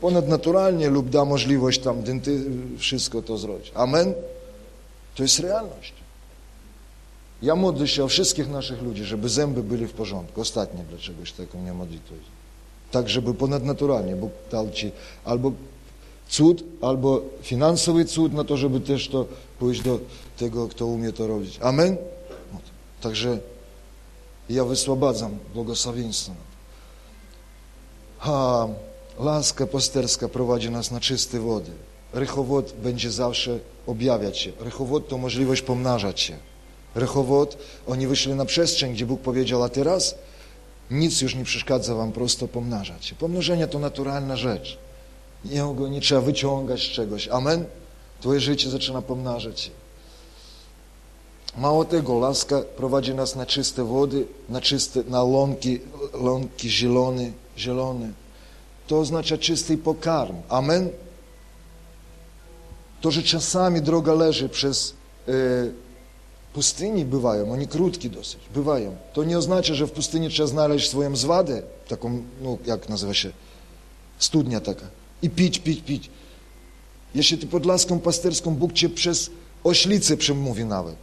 Ponadnaturalnie lub da możliwość tam denty, wszystko to zrobić. Amen? To jest realność. Ja modlę się o wszystkich naszych ludzi, żeby zęby byli w porządku. Ostatnie dlaczegoś taką nie modlitwę tak żeby ponadnaturalnie Bóg dał Ci albo cud, albo finansowy cud na to, żeby też to pójść do tego, kto umie to robić. Amen? Także ja wysłobadzam błogosławieństwo. A, Łaska pasterska prowadzi nas na czyste wody. Rychowod będzie zawsze objawiać się. Rychowod to możliwość pomnażać się. Rychowod, oni wyszli na przestrzeń, gdzie Bóg powiedział, a teraz nic już nie przeszkadza wam prosto pomnażać się. Pomnożenie to naturalna rzecz. Nie, nie trzeba wyciągać z czegoś. Amen? Twoje życie zaczyna pomnażać się. Mało tego, łaska prowadzi nas na czyste wody, na czyste, na łąki, łąki zielone, zielone. To oznacza czysty pokarm. Amen? To, że czasami droga leży przez e, pustyni, bywają, oni krótkie dosyć, bywają. To nie oznacza, że w pustyni trzeba znaleźć swoją zwadę, taką, no jak nazywa się, studnia taka, i pić, pić, pić. Jeśli ty pod laską pasterską, Bóg cię przez oślicę przemówi nawet.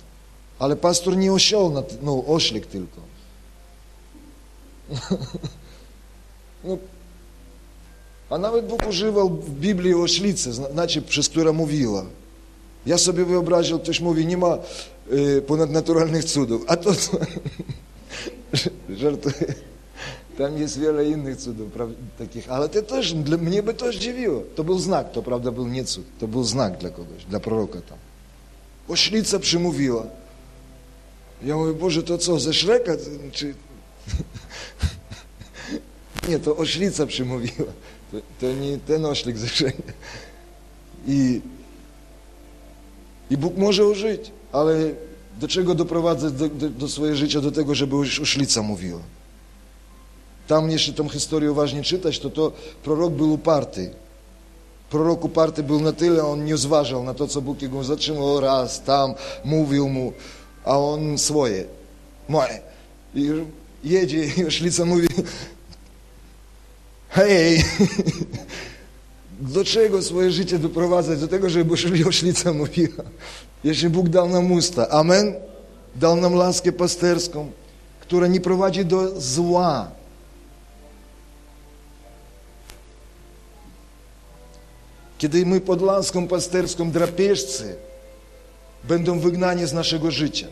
Ale pastor nie osioł, no oślik tylko. No, a nawet Bóg używał w Biblii oślicy, znacie, przez które mówiła. Ja sobie wyobraził, ktoś mówi, nie ma y, ponadnaturalnych cudów. A to co? Żartuję. Tam jest wiele innych cudów takich, ale to też, dla mnie by to zdziwiło. To był znak, to prawda był nie cud, to był znak dla kogoś, dla proroka tam. Oślica przymówiła. Ja mówię, Boże, to co, ze Szreka? Czy... nie, to oślica przymówiła. To, to nie ten oślik ze Szreka. I, I Bóg może użyć, ale do czego doprowadzać do, do, do swojego życia? Do tego, żeby oślica mówiła. Tam, jeśli tą historię uważnie czytać, to to prorok był uparty. Prorok uparty był na tyle, on nie zważał na to, co Bóg jego zatrzymał raz, tam, mówił mu, a on swoje, moje. I jedzie i oślica mówi, hej, do czego swoje życie doprowadzać? Do tego, żeby oślica mówiła. Jeśli Bóg dał nam usta, amen, dał nam laskę pasterską, która nie prowadzi do zła, Kiedy my pod laską pasterską drapieżcy będą wygnani z naszego życia.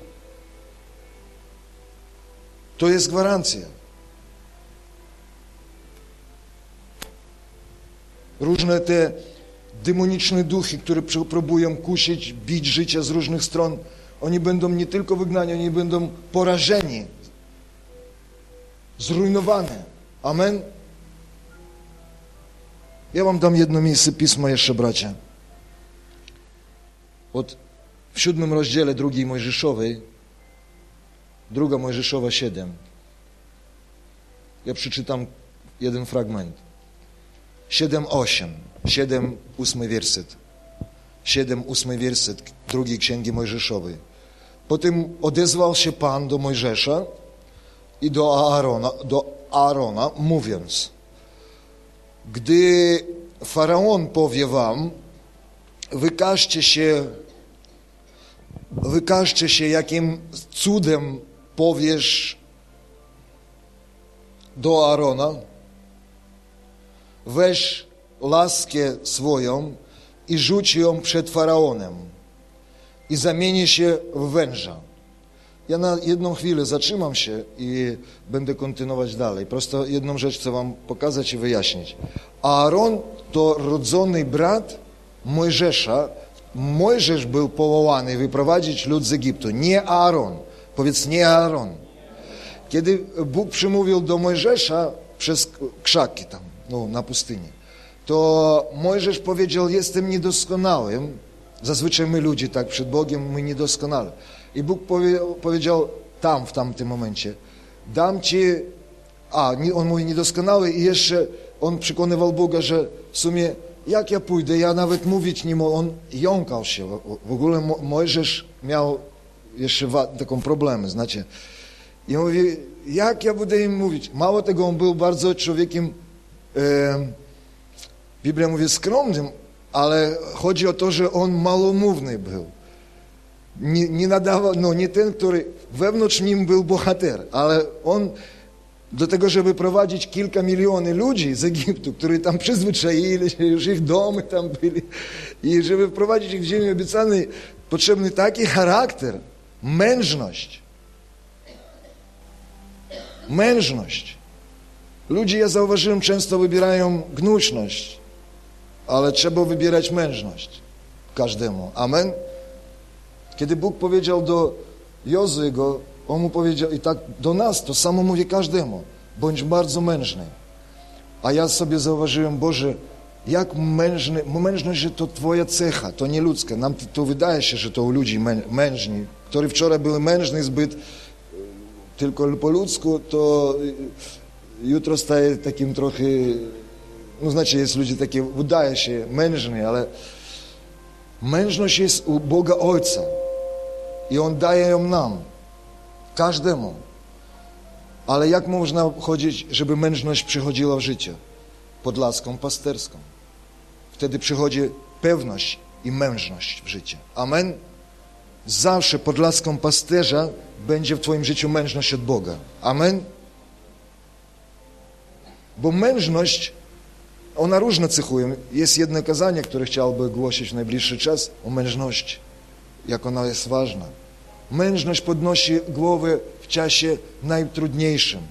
To jest gwarancja. Różne te demoniczne duchy, które próbują kusić, bić życie z różnych stron, oni będą nie tylko wygnani, oni będą porażeni, zrujnowane. Amen. Ja wam dam jedno miejsce pisma jeszcze, bracia. Od, w siódmym rozdziale drugiej Mojżeszowej, druga Mojżeszowa 7. Ja przeczytam jeden fragment. 7, 8. 7, 8 werset. 7, 8 werset drugiej Księgi Mojżeszowej. Potem odezwał się Pan do Mojżesza i do Aarona, do Aarona mówiąc – gdy Faraon powie wam, wykażcie się, wykażcie się, jakim cudem powiesz do Arona, weź laskę swoją i rzuć ją przed Faraonem i zamieni się w węża. Ja na jedną chwilę zatrzymam się i będę kontynuować dalej. Prosto jedną rzecz chcę wam pokazać i wyjaśnić. Aaron to rodzony brat Mojżesza. Mojżesz był powołany wyprowadzić lud z Egiptu, nie Aaron. Powiedz, nie Aaron. Kiedy Bóg przymówił do Mojżesza przez krzaki tam, no, na pustyni, to Mojżesz powiedział, jestem niedoskonałym. Zazwyczaj my ludzie tak przed Bogiem, my niedoskonale. I Bóg powie, powiedział tam, w tamtym momencie, dam Ci, a on mówi niedoskonały i jeszcze on przekonywał Boga, że w sumie jak ja pójdę, ja nawet mówić nie mógł, on jąkał się. W ogóle Mojżesz miał jeszcze taką problemy, znacie. I mówi, jak ja będę im mówić? Mało tego, on był bardzo człowiekiem, e, Biblia mówi skromnym, ale chodzi o to, że on malomówny był nie, nie nadawał, no nie ten, który wewnątrz nim był bohater, ale on do tego, żeby prowadzić kilka milionów ludzi z Egiptu, którzy tam przyzwyczaili się, już ich domy tam byli i żeby wprowadzić ich w ziemię obiecanej, potrzebny taki charakter, mężność. Mężność. Ludzie, ja zauważyłem, często wybierają gnuśność, ale trzeba wybierać mężność każdemu. Amen? Kiedy Bóg powiedział do Jozyego, Bądź bardzo mężny. A ja sobie zauważyłem, Boże, jak mężny, mężność, że to Twoja cecha, to nie ludzka. Nam to wydaje się, że to u ludzi mężni, którzy wczoraj byli mężni zbyt tylko po ludzku, to jutro staje takim trochę, no znaczy jest ludzie takie, wydaje się mężny, ale mężność jest u Boga Ojca i On daje ją nam, każdemu. Ale jak można chodzić, żeby mężność przychodziła w życie? Pod laską pasterską. Wtedy przychodzi pewność i mężność w życie. Amen? Zawsze pod laską pasterza będzie w Twoim życiu mężność od Boga. Amen? Bo mężność, ona różne cechuje. Jest jedno kazanie, które chciałby głosić w najbliższy czas o mężności. Jak ona jest ważna. Mężność podnosi głowę w czasie najtrudniejszym.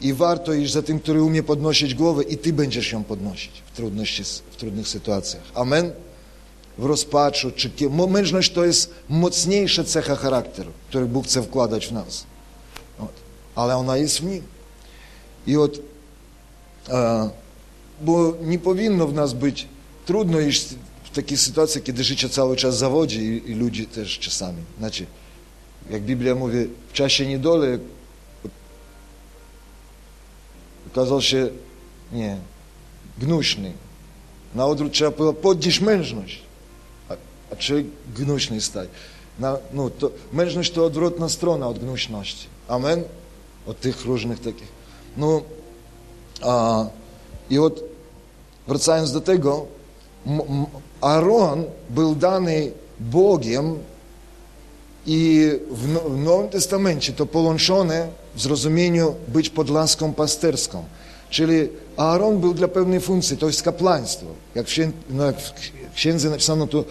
I warto iść za tym, który umie podnosić głowę i Ty będziesz ją podnosić w, trudności, w trudnych sytuacjach. Amen? W rozpaczu. Czy, mężność to jest mocniejsza cecha charakteru, który Bóg chce wkładać w nas. Ale ona jest w nim. I od, a, bo nie powinno w nas być trudno iść w takiej sytuacji, kiedy życie cały czas zawodzi i, i ludzie też czasami. Znaczy, jak Biblia mówi, w czasie niedoli okazał się nie, gnuśny. Na odwrót trzeba było podnieść mężność. A, a czy gnuśny stać? Na, no, to, mężność to odwrotna strona od gnuśności. Amen? Od tych różnych takich. No, a, i od, wracając do tego, Aaron był dany Bogiem i w Nowym Testamencie to połączone w zrozumieniu być pod laską pasterską. Czyli Aaron był dla pewnej funkcji, to jest kapłaństwo. Jak w, no, księdze napisano tu,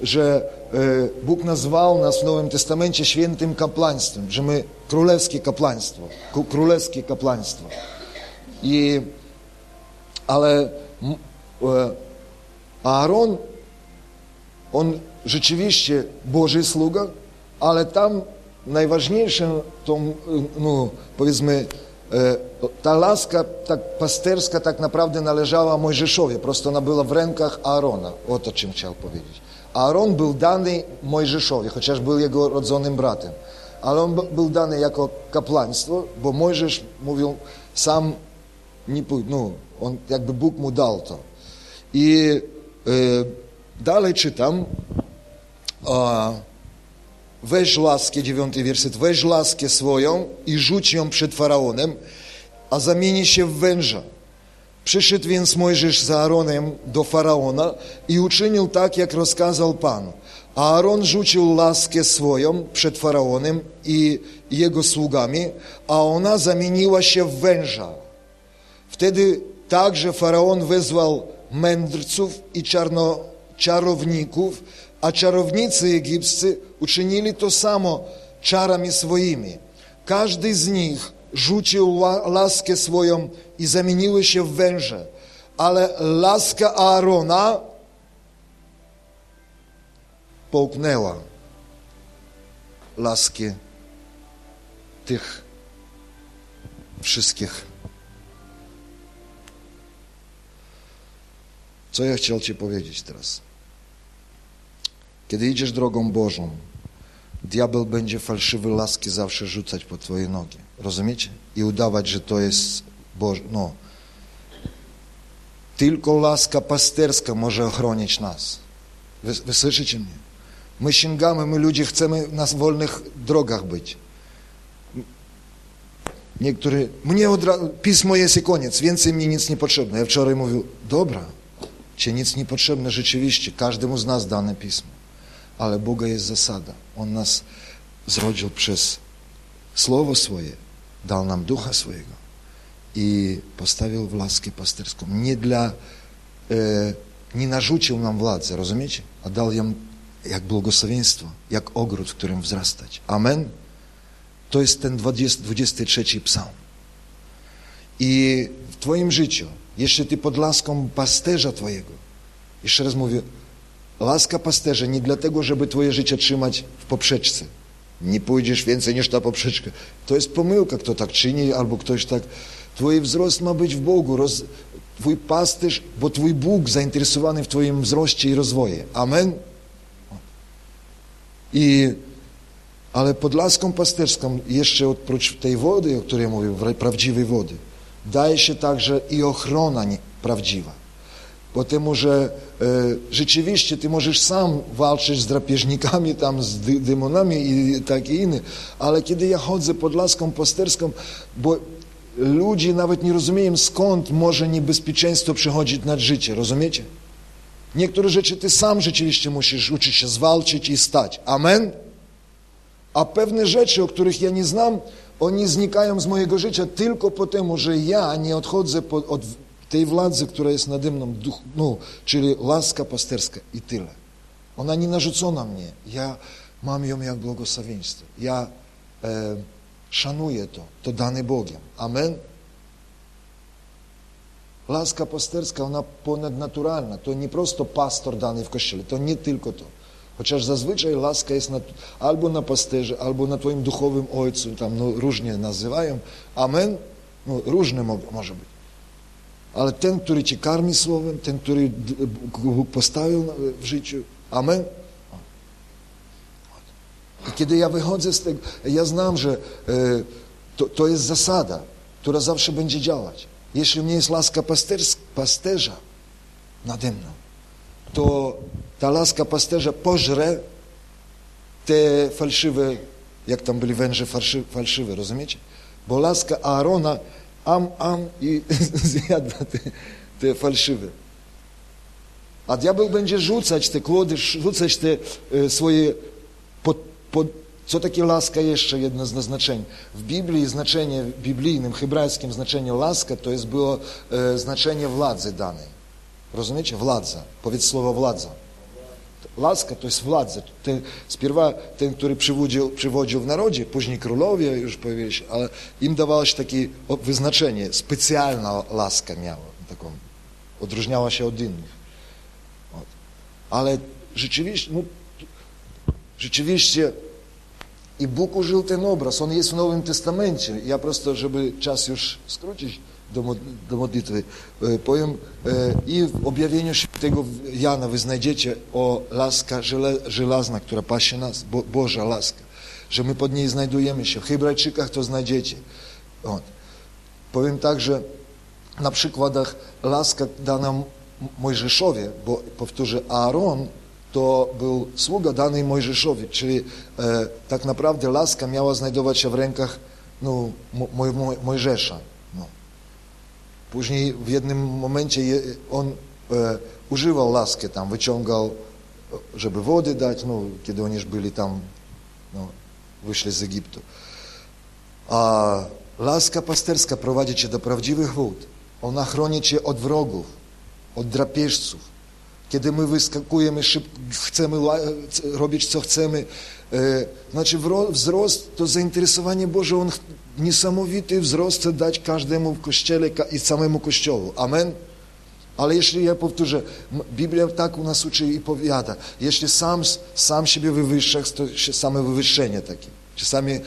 że e, Bóg nazwał nas w Nowym Testamencie świętym kapłaństwem, że my królewskie kapłaństwo, królewskie kapłaństwo. I, ale e, Aaron, on rzeczywiście Boży sługa, ale tam najważniejszą tą, no, powiedzmy, e, ta laska tak pasterska tak naprawdę należała Mojżeszowi, prosto ona była w rękach Aarona. O to czym chciał powiedzieć. Aaron był dany Mojżeszowi, chociaż był jego rodzonym bratem. Ale on był dany jako kapłaństwo, bo Mojżesz mówił, sam nie pójdę, no, on jakby Bóg mu dał to. I e, dalej czytam, a, weź laskę, dziewiąty werset, weź laskę swoją i rzuć ją przed Faraonem, a zamieni się w węża. Przyszedł więc Mojżesz z Aaronem do Faraona i uczynił tak, jak rozkazał Pan. Aaron rzucił laskę swoją przed Faraonem i jego sługami, a ona zamieniła się w węża. Wtedy także Faraon wezwał mędrców i czarno, czarowników, a czarownicy egipscy uczynili to samo czarami swoimi. Każdy z nich rzucił laskę swoją i zamieniły się w węże, ale laska Aarona połknęła laskę tych wszystkich. Co ja chciał Ci powiedzieć teraz? Kiedy idziesz drogą Bożą, diabeł będzie fałszywe laski zawsze rzucać po Twoje nogi. Rozumiecie? I udawać, że to jest Boże. No. Tylko laska pasterska może ochronić nas. Wy, wy słyszycie mnie? My sięgamy, my ludzie chcemy na wolnych drogach być. Niektórzy, mnie od razu, pismo jest i koniec, więcej mi nic nie potrzebne. Ja wczoraj mówił, dobra, Cię nic nie potrzebne rzeczywiście, każdemu z nas dane pismo ale Boga jest zasada. On nas zrodził przez Słowo swoje, dał nam Ducha swojego i postawił w laskę pasterską. Nie dla, e, nie narzucił nam władzę, rozumiecie? A dał ją jak błogosławieństwo, jak ogród, w którym wzrastać. Amen? To jest ten 20, 23 psalm. I w Twoim życiu, jeśli Ty pod laską pasterza Twojego, jeszcze raz mówię, łaska pasterza nie dlatego, żeby Twoje życie trzymać w poprzeczce. Nie pójdziesz więcej niż ta poprzeczka. To jest pomyłka, kto tak czyni, albo ktoś tak. Twój wzrost ma być w Bogu. Roz... Twój pasterz, bo Twój Bóg zainteresowany w Twoim wzroście i rozwoju. Amen? I, ale pod laską pasterską, jeszcze oprócz tej wody, o której mówię, prawdziwej wody, daje się także i ochrona prawdziwa Потому że e, rzeczywiście ty możesz sam walczyć z drapieżnikami, tam z dy, demonami i takie inne, ale kiedy ja chodzę pod laską pasterską, bo ludzie nawet nie rozumieją skąd może niebezpieczeństwo przychodzić nad życie, rozumiecie? Niektóre rzeczy ty sam rzeczywiście musisz uczyć się zwalczyć i stać. Amen? A pewne rzeczy, o których ja nie znam, oni znikają z mojego życia tylko po temu, że ja nie odchodzę od tej władzy, która jest nade mną, duch, no, czyli łaska pasterska i tyle. Ona nie narzucona mnie. Ja mam ją jak błogosławieństwo. Ja e, szanuję to. To dane Bogiem. Amen? Łaska pasterska, ona ponadnaturalna. To nie prosto pastor dany w kościele. To nie tylko to. Chociaż zazwyczaj łaska jest na, albo na pasterze, albo na Twoim duchowym ojcu, tam no, różnie nazywają. Amen? No, różne może być. Ale ten, który Cię karmi słowem, ten, który Bóg postawił w życiu. Amen? I kiedy ja wychodzę z tego, ja znam, że e, to, to jest zasada, która zawsze będzie działać. Jeśli mnie jest łaska pasterza nade mną, to ta łaska pasterza pożre te fałszywe, jak tam byli węże fałszywe, rozumiecie? Bo łaska Aarona te kłody, rzucać te e, swoje, pod, pod, co takie laska jeszcze, jedno z znaczeń. W Biblii znaczenie, biblijnym, hebrajskim znaczenie laska to jest było e, znaczenie władzy danej. Rozumiecie? Władza. Powiedz słowo władza. Łaska to jest władza. Ten, spierwa ten, który przywodził, przywodził w narodzie, później królowie już się, ale im dawało się takie wyznaczenie, specjalna łaska miała, taką, odróżniała się od innych. Ale rzeczywiście, no, rzeczywiście i Bóg użył ten obraz, on jest w Nowym Testamencie. Ja prosto, żeby czas już skrócić, do, do modlitwy. E, powiem, e, i w objawieniu świętego Jana wy znajdziecie o laska żelazna, która pasie nas, Bo, Boża laska, że my pod niej znajdujemy się. W Hebrajczykach to znajdziecie. Powiem także na przykładach laska dana Mojżeszowi, bo powtórzę, Aaron to był sługa dany Mojżeszowi, czyli e, tak naprawdę laska miała znajdować się w rękach no, Moj, Moj, Mojżesza. Później w jednym momencie on e, używał laskę, tam wyciągał, żeby wody dać, no, kiedy oni już byli tam, no, wyszli z Egiptu. A laska pasterska prowadzi cię do prawdziwych wód. Ona chroni cię od wrogów, od drapieżców. Kiedy my wyskakujemy szybko, chcemy robić co chcemy, e, znaczy wzrost to zainteresowanie Boże, On niesamowity wzrost dać każdemu w Kościele i samemu Kościołu. Amen? Ale jeśli ja powtórzę, Biblia tak u nas uczy i powiada, jeśli sam, sam siebie wywyższasz, to się same wywyższenie takie. Czasami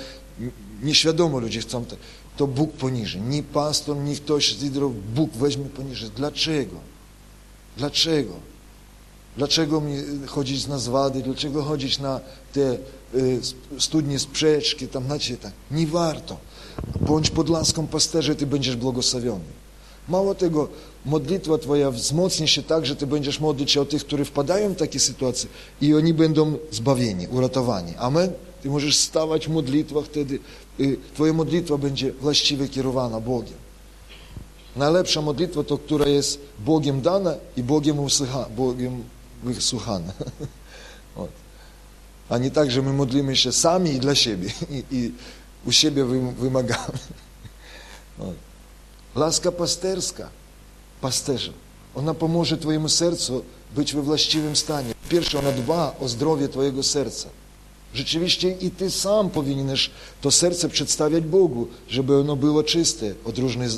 nieświadomo ludzie chcą to, to Bóg poniży. Nie pastor, nie ktoś z liderów, Bóg weźmie poniżej. Dlaczego? Dlaczego? Dlaczego mi chodzić na zwady? Dlaczego chodzić na te y, studnie sprzeczki? Tam, znacie, tak. Nie warto. Bądź pod laską pasterza, Ty będziesz błogosławiony. Mało tego, modlitwa Twoja wzmocni się tak, że Ty będziesz modlić się o tych, którzy wpadają w takie sytuacje i oni będą zbawieni, uratowani. Amen? Ty możesz stawać w modlitwach wtedy, Twoja modlitwa będzie właściwie kierowana Bogiem. Najlepsza modlitwa to, która jest Bogiem dana i Bogiem, usłucha, Bogiem wysłuchana. A nie tak, że my modlimy się sami i dla siebie. I, i u siebie wymagamy. Laska pasterska, pasterza, ona pomoże Twojemu sercu być we właściwym stanie. Pierwsze, ona dba o zdrowie Twojego serca. Rzeczywiście i ty sam powinieneś to serce przedstawiać Bogu, żeby ono było czyste od różnych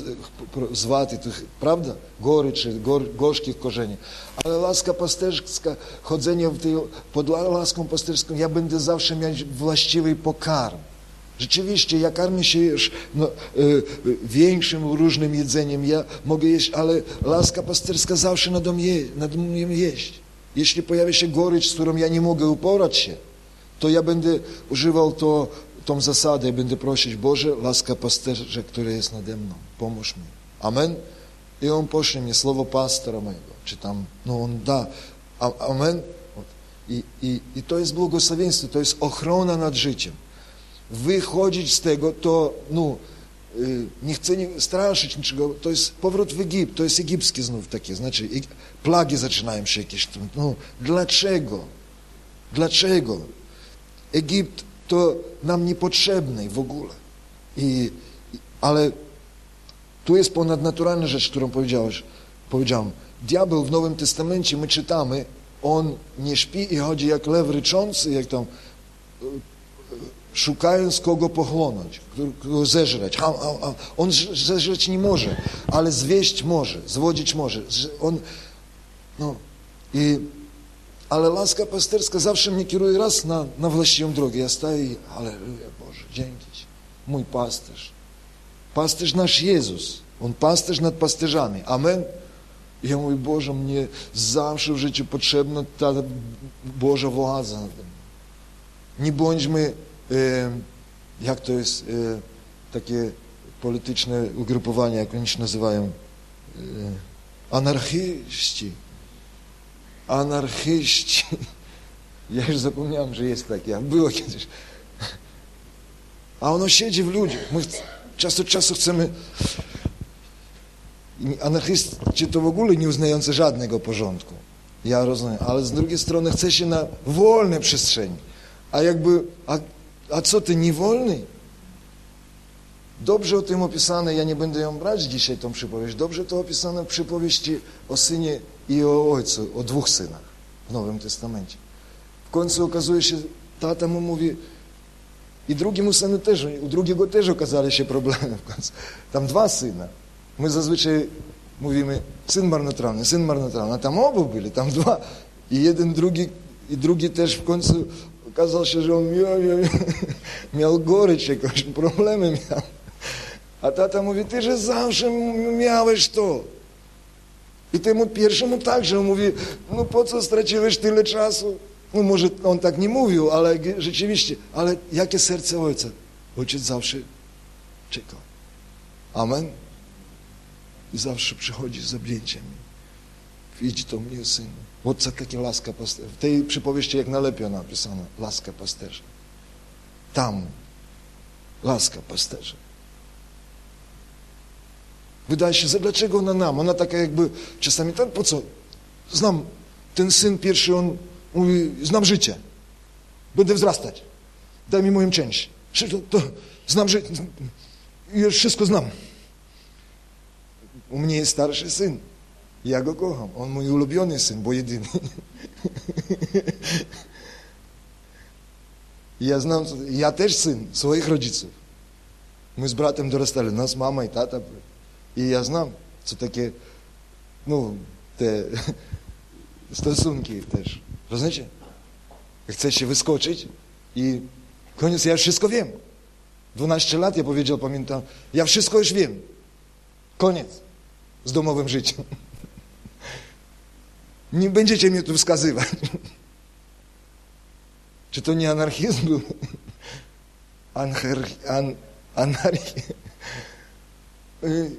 zwad prawda, goryczy, gor, gorzkich korzeni. Ale łaska pasterska, chodzenie w tej, pod laską pasterską, ja będę zawsze mieć właściwy pokarm. Rzeczywiście, ja karmię się już no, y, większym różnym jedzeniem, ja mogę jeść, ale laska pasterska zawsze nade mnie, nade mnie jeść. Jeśli pojawia się gorycz, z którą ja nie mogę uporać się, to ja będę używał to, tą zasadę będę prosić, Boże, laska pasterze, który jest nade mną, pomóż mi. Amen. I On pośle mnie słowo pastora mojego, czy tam, no On da. Amen. I, i, I to jest błogosławieństwo, to jest ochrona nad życiem. Wychodzić z tego, to, no, nie chcę straszyć niczego, to jest powrót w Egipt, to jest egipski znów takie, znaczy plagi zaczynają się jakieś, no, dlaczego? Dlaczego? Egipt to nam niepotrzebny w ogóle. I, ale tu jest ponadnaturalna rzecz, którą powiedziałeś, powiedziałem. Diabeł w Nowym Testamencie, my czytamy, on nie śpi i chodzi jak lew ryczący, jak tam szukając kogo pochłonąć, kogo zeżreć. On zeżreć nie może, ale zwieść może, zwodzić może. On, no, i ale laska pasterska zawsze mnie kieruje raz na, na właściwą drogę. Ja staję i Aleluja Boże, dzięki Ci. Mój pasterz. Pasterz nasz Jezus. On pasterz nad pasterzami. Amen. Ja mówię, Boże, mnie zawsze w życiu potrzebna ta Boża władza. Nie bądźmy, jak to jest, e, takie polityczne ugrupowania, jak oni się nazywają, e, anarchiści anarchiści. Ja już zapomniałem, że jest takie, było kiedyś. A ono siedzi w ludziach. My czas od czasu chcemy... Anarchiści to w ogóle nie uznający żadnego porządku. Ja rozumiem, ale z drugiej strony chce się na wolnej przestrzeni. A jakby, a, a co ty, niewolny? Dobrze o tym opisane, ja nie będę ją brać dzisiaj, tą przypowieść, dobrze to opisane w przypowieści o synie i o ojcu, o dwóch synach w Nowym Testamencie. W końcu okazuje się, tata mu mówi, i drugiemu synu też, u drugiego też okazali się problemy w końcu. Tam dwa syna. My zazwyczaj mówimy, syn marnotrawny, syn marnotrawny, a tam obu byli, tam dwa. I jeden, drugi, i drugi też w końcu okazało się, że on miał, miał, miał gorycz problemy miał. A tata mówi, ty że zawsze miałeś to. I temu pierwszemu także mówi, no po co straciłeś tyle czasu? No może on tak nie mówił, ale rzeczywiście, ale jakie serce ojca? Ojciec zawsze czekał. Amen. I zawsze przychodzi z objęciem. Widzi to mnie, syn. Takie laska pasterza. W tej przypowieści jak najlepiej napisano. Laska pasterza. Tam. Laska pasterza. Wydaje się, dlaczego ona nam? Ona taka jakby czasami, tak po co? Znam, ten syn pierwszy, on mówi, znam życie. Będę wzrastać. Daj mi moją część. Znam życie. Już wszystko znam. U mnie jest starszy syn. Ja go kocham. On mój ulubiony syn, bo jedyny. Ja znam, ja też syn swoich rodziców. My z bratem dorastali, nas mama i tata. I ja znam, co takie, no, te stosunki też. Rozumiecie? Chce się wyskoczyć i koniec, ja już wszystko wiem. 12 lat ja powiedział, pamiętam, ja wszystko już wiem. Koniec z domowym życiem. Nie będziecie mnie tu wskazywać. Czy to nie anarchizm był? Anher, an. Y,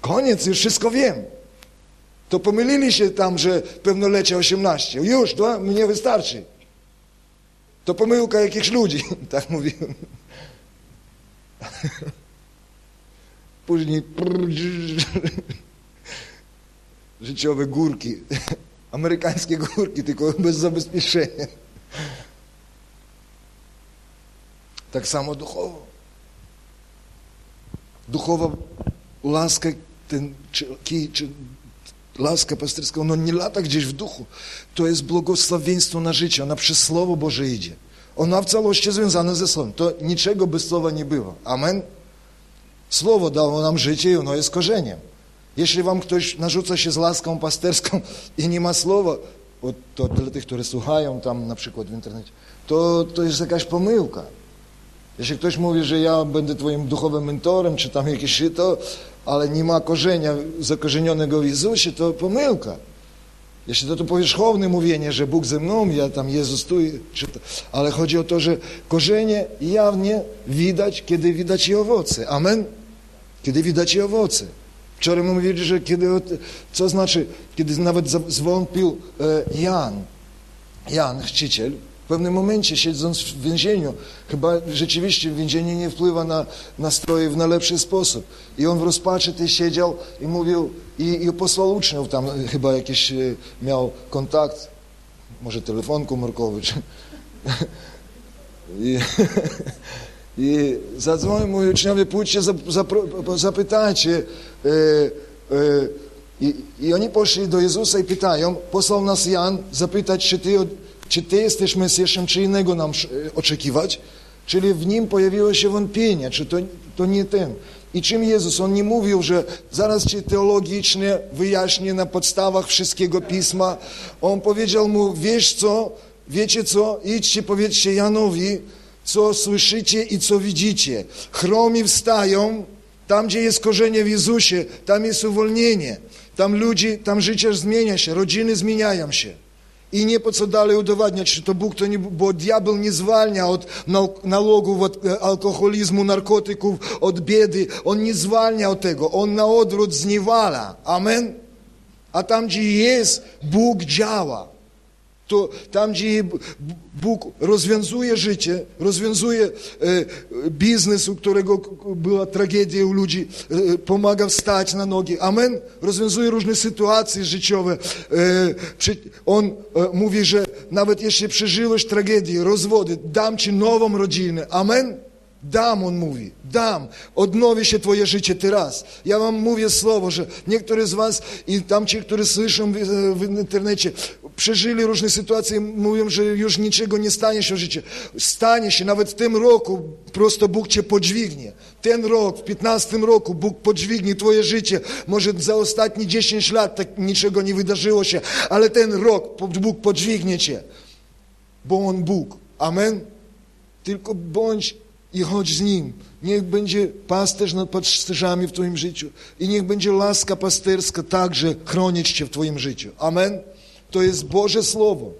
Koniec, już wszystko wiem. To pomylili się tam, że pełnolecie 18. Już, to mnie wystarczy. To pomyłka jakichś ludzi, tak mówiłem. Później życiowe górki, amerykańskie górki, tylko bez zabezpieczenia. Tak samo duchowo. Duchowa łaska ten, czy, czy łaska pasterska, ona nie lata gdzieś w duchu. To jest błogosławieństwo na życie, ona przez Słowo Boże idzie. Ona w całości związana ze Słowem. To niczego bez Słowa nie było. Amen? Słowo dało nam życie i ono jest korzeniem. Jeśli wam ktoś narzuca się z laską pasterską i nie ma słowa, to dla tych, którzy słuchają tam na przykład w internecie, to, to jest jakaś pomyłka. Jeśli ktoś mówi, że ja będę twoim duchowym mentorem, czy tam jakieś to, ale nie ma korzenia zakorzenionego w Jezusie, to pomyłka. Jeśli to to powierzchowne mówienie, że Bóg ze mną, ja tam Jezus tu, czy to, ale chodzi o to, że korzenie jawnie widać, kiedy widać i owoce. Amen? Kiedy widać i owoce. Mówili, że kiedy, co znaczy, kiedy nawet zwątpił e, Jan, Jan, chrzciciel, w pewnym momencie, siedząc w więzieniu, chyba rzeczywiście więzienie nie wpływa na nastroje w najlepszy sposób. I on w rozpaczy tej siedział i mówił, i, i posłał uczniów, tam chyba jakiś e, miał kontakt, może telefon komórkowy, czy... I, i zadzwonił, mój uczniowie, pójdźcie, zapytajcie. E, e, i, I oni poszli do Jezusa i pytają, posłał nas Jan zapytać, czy ty, czy ty jesteś Mesjaszem, czy innego nam e, oczekiwać. Czyli w nim pojawiło się wątpienie, czy to, to nie ten. I czym Jezus? On nie mówił, że zaraz ci teologicznie wyjaśnię na podstawach wszystkiego Pisma. On powiedział mu, wiesz co, wiecie co, idźcie, powiedzcie Janowi, co słyszycie i co widzicie. Chromi wstają, tam gdzie jest korzenie w Jezusie, tam jest uwolnienie. Tam ludzi, tam życie zmienia się, rodziny zmieniają się. I nie po co dalej udowadniać, że to Bóg to nie, bo diabeł nie zwalnia od nalogów, od e, alkoholizmu, narkotyków, od biedy. On nie zwalnia od tego. On na odwrót zniewala. Amen? A tam, gdzie jest, Bóg działa to tam, gdzie Bóg rozwiązuje życie, rozwiązuje e, biznes, u którego była tragedia u ludzi, e, pomaga wstać na nogi. Amen. Rozwiązuje różne sytuacje życiowe. E, on mówi, że nawet jeśli przeżyłeś tragedię, rozwody, dam ci nową rodzinę. Amen. Dam, on mówi, dam, odnowi się twoje życie teraz. Ja wam mówię słowo, że niektórzy z was i tam ci, którzy słyszą w, w internecie, przeżyli różne sytuacje, mówią, że już niczego nie stanie się w życiu. Stanie się, nawet w tym roku prosto Bóg cię podźwignie. Ten rok, w 15 roku Bóg podźwignie twoje życie. Może za ostatnie 10 lat tak niczego nie wydarzyło się, ale ten rok Bóg podźwignie cię, bo On Bóg. Amen? Tylko bądź i chodź z Nim. Niech będzie pasterz nad pasterzami w Twoim życiu i niech będzie laska pasterska także chronić Cię w Twoim życiu. Amen? To jest Boże Słowo.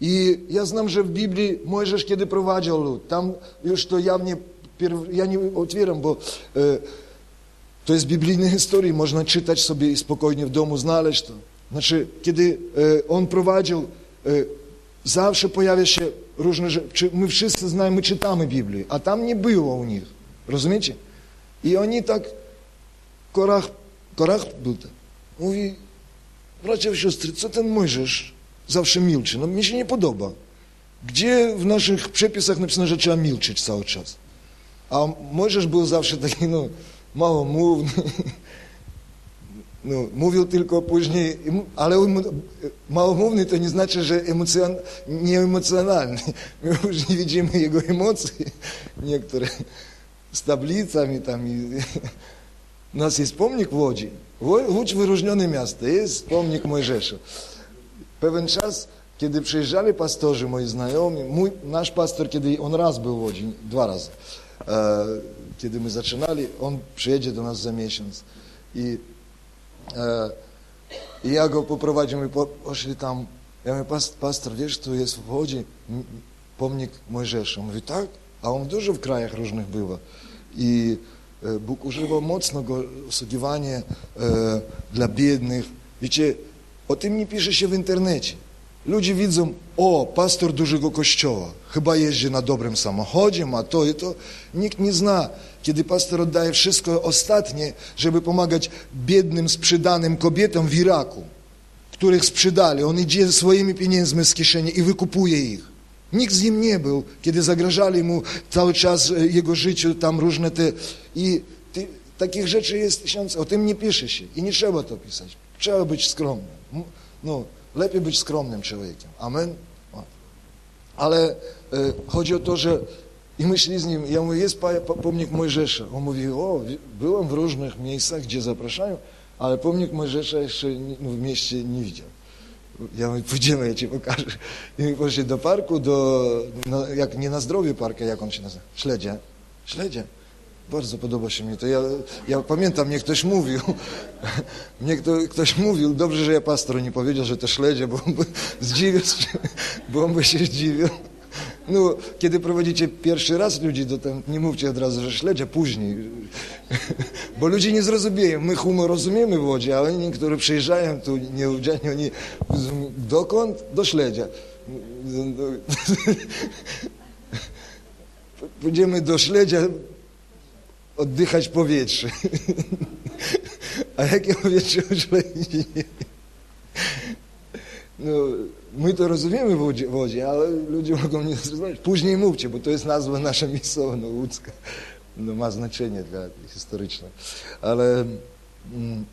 I ja znam, że w Biblii Mojżesz kiedy prowadził lud, tam już to jawnie, ja nie otwieram, bo e, to jest biblijne historii, można czytać sobie i spokojnie w domu znaleźć to. Znaczy, kiedy e, on prowadził, e, zawsze pojawia się różne rzeczy. My wszyscy znamy, my czytamy Biblię, a tam nie było u nich. Rozumiecie? I oni tak, Korach, Korach był tak, mówi, bracia i siostry, co ten Mojżesz zawsze milczy? No mi się nie podoba. Gdzie w naszych przepisach napisano, że trzeba milczeć cały czas? A Mojżesz był zawsze taki, no, małomówny, no, mówił tylko później, ale małomówny to nie znaczy, że emocjon, nieemocjonalny. My nie widzimy jego emocji, niektóre z tablicami tam. I, u nas jest pomnik w Łodzi. Łódź wyróżnione miasto, jest pomnik Mojżesza. Pewien czas, kiedy przyjeżdżali pastorzy, moi znajomi, mój, nasz pastor, kiedy on raz był w Łodzi, dwa razy, e, kiedy my zaczynali, on przyjedzie do nas za miesiąc. I i ja go poprowadził, my poszli tam. Ja mówię, pastor, wiesz, tu jest w Łodzi pomnik Mojżesza. On mówi, tak? A on dużo w krajach różnych bywa. I Bóg używał mocno go osługiwanie e, dla biednych. Wiecie, o tym nie pisze się w internecie. Ludzie widzą, o, pastor dużego kościoła, chyba jeździ na dobrym samochodzie, ma to i to. Nikt nie zna, kiedy pastor oddaje wszystko ostatnie, żeby pomagać biednym, sprzedanym kobietom w Iraku, których sprzedali. On idzie swoimi pieniędzmi z kieszeni i wykupuje ich. Nikt z nim nie był, kiedy zagrażali mu cały czas e, jego życiu, tam różne te... I ty, takich rzeczy jest tysiące, o tym nie pisze się i nie trzeba to pisać. Trzeba być skromnym. No, Lepiej być skromnym człowiekiem. Amen? Ale e, chodzi o to, że i my szli z nim, ja mówię, jest pomnik Mojżesza. On mówi, o, byłem w różnych miejscach, gdzie zapraszają, ale pomnik Mojżesza jeszcze w mieście nie widział. Ja mówię, pójdziemy, ja ci pokażę. I my poszli do parku, do, no, jak nie na zdrowie parka, jak on się nazywa? Śledzie. Śledzie. Bardzo podoba się mi to. Ja, ja pamiętam, mnie ktoś mówił, mnie kto, ktoś mówił, dobrze, że ja pastor nie powiedział, że to śledzie, bo on by zdziwił, bo on by się zdziwił. No, kiedy prowadzicie pierwszy raz ludzi do tam, nie mówcie od razu, że śledzia, później. Bo ludzie nie zrozumieją. My humor rozumiemy w Łodzi, ale niektórzy przyjeżdżają tu nieudziani, oni dokąd? Do śledzia. Pójdziemy do śledzia oddychać powietrze. A jakie powietrze śledzie? No, my to rozumiemy w Łodzi, w Łodzi, ale ludzie mogą nie zrozumieć. Później mówcie, bo to jest nazwa nasza miejscowa, no, łódzka. No, ma znaczenie dla historyczne. Ale mm,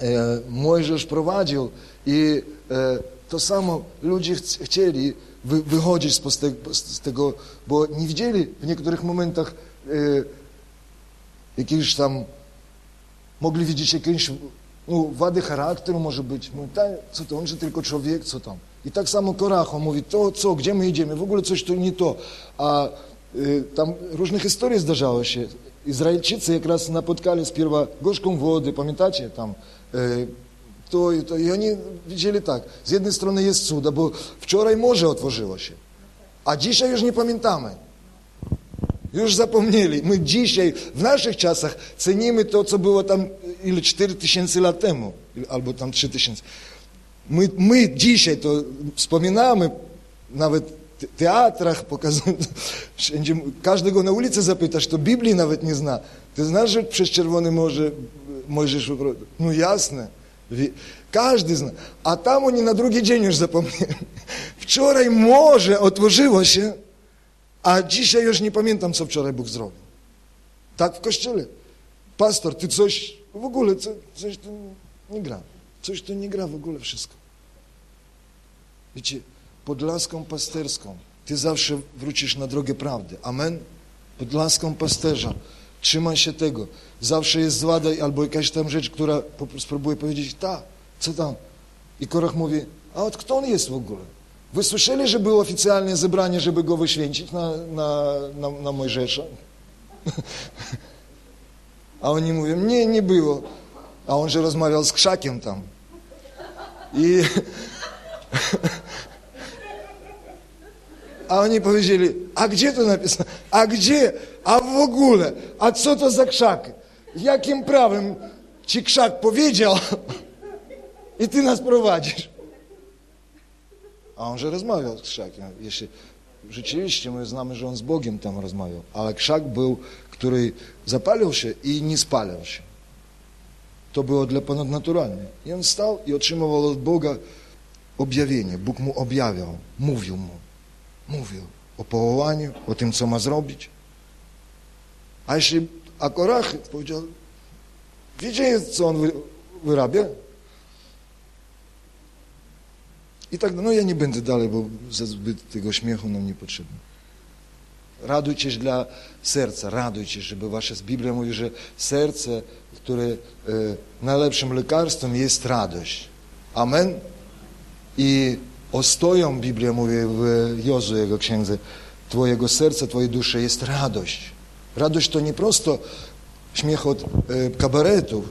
e, Mojżesz prowadził i e, to samo ludzie ch chcieli wy, wychodzić z, z, tego, bo nie widzieli w niektórych momentach e, jakichś tam, mogli widzieć jakieś no, wady charakteru może być. Mówi, co to, on że tylko człowiek, co tam. I tak samo Koracho mówi, to co, gdzie my idziemy, w ogóle coś tu nie to. A y, tam różne historie zdarzały się. Izraelczycy jak raz napotkali spierwa gorzką wody, pamiętacie tam? Y, to, to, I oni widzieli tak, z jednej strony jest cuda, bo wczoraj morze otworzyło się, a dzisiaj już nie pamiętamy. Już zapomnieli. My dzisiaj, w naszych czasach cenimy to, co było tam ile, 4 tysięcy lat temu, albo tam 3 tysięcy. My, my dzisiaj to wspominamy, nawet w teatrach pokazują, każdego na ulicy zapytasz, to Biblii nawet nie zna. Ty znasz, że przez Czerwone Morze Mojżesz No jasne. Każdy zna. A tam oni na drugi dzień już zapomnieli. Wczoraj morze otworzyło się, a dzisiaj już nie pamiętam, co wczoraj Bóg zrobił. Tak w kościele. Pastor, ty coś, w ogóle co, coś tu nie gra. Coś tu nie gra w ogóle wszystko. Wiecie, pod laską pasterską ty zawsze wrócisz na drogę prawdy. Amen? Pod laską pasterza. Trzymaj się tego. Zawsze jest złada albo jakaś tam rzecz, która spróbuje powiedzieć, ta, co tam? I Korach mówi, a od kto on jest w ogóle? Wy słyszeli, że było oficjalne zebranie, żeby go wyświęcić na, na, na, na Mojżesza? A oni mówią, nie, nie było. A on że rozmawiał z krzakiem tam. I... A oni powiedzieli, a gdzie to napisane? A gdzie? A w ogóle? A co to za krzak? Jakim prawem ci krzak powiedział? I ty nas prowadzisz. A on że rozmawiał z krzakiem. Jeśli rzeczywiście my znamy, że on z Bogiem tam rozmawiał, ale krzak był, który zapalił się i nie spalił się. To było dla ponadnaturalne. I on stał i otrzymywał od Boga objawienie. Bóg mu objawiał, mówił mu. Mówił o powołaniu, o tym, co ma zrobić. A jeśli Akorach powiedział, wiecie, co on wyrabia? I tak, no ja nie będę dalej, bo za zbyt tego śmiechu nam nie potrzebny. Radujcie się dla serca, radujcie, żeby wasze, Biblia mówi, że serce, które e, najlepszym lekarstwem jest radość. Amen? I ostoją, Biblia mówi w Jozu, jego księdze, twojego serca, twojej duszy jest radość. Radość to nie prosto śmiech od e, kabaretów,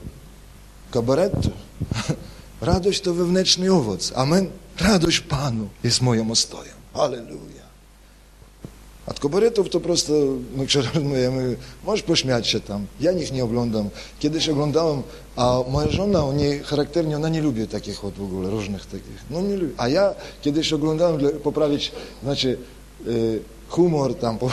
kabaretu. Radość to wewnętrzny owoc. Amen? Radość Panu jest moją ostoją. Halleluja. Od kabaretów to prosto, my rozmawiamy, możesz pośmiać się tam. Ja nich nie oglądam. Kiedyś oglądałem, a moja żona, oni charakternie, ona nie lubi takich od w ogóle, różnych takich. No nie lubi. A ja kiedyś oglądałem, dla, poprawić, znaczy y, humor tam.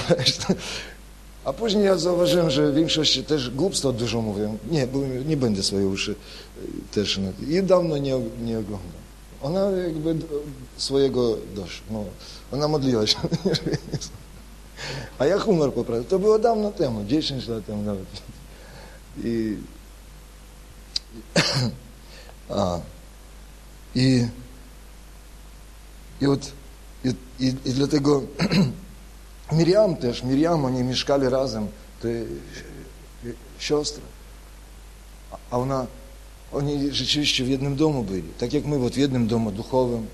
A później ja zauważyłem, że w większości też głupstwo dużo mówią. Nie, nie będę swoje uszy y, też. I dawno nie oglądam. Ona jakby swojego doszła. No, ona modliła się. A ja humor poprawił. To było dawno temu, 10 lat temu nawet. I, a, i, i od I, i, i dlatego Miriam też, Miriam, oni mieszkali razem, te siostry. A ona, oni rzeczywiście w jednym domu byli, tak jak my, вот w jednym domu duchowym.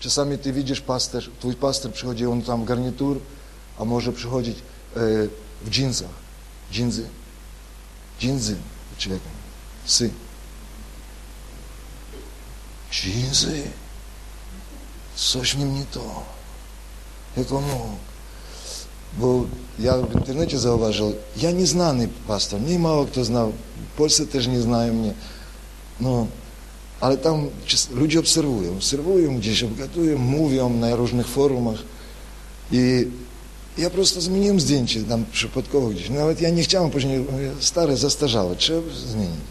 Czasami ty widzisz pasterz, twój pastor przychodzi, on tam garnitur, a może przychodzić e, w dżinsach, dżinsy, dżinsy, człowiek, sy. Dżinsy, coś w nim nie to. Jak on mógł? Bo ja w internecie zauważył, ja nieznany pastor, nie mało kto znał, w Polsce też nie znają mnie. No, ale tam ludzie obserwują, obserwują gdzieś, obgadują, mówią na różnych forumach i ja prosto zmieniłem zdjęcie tam przypadkowo gdzieś. Nawet ja nie chciałem później, stare, zastarzałe, trzeba zmienić.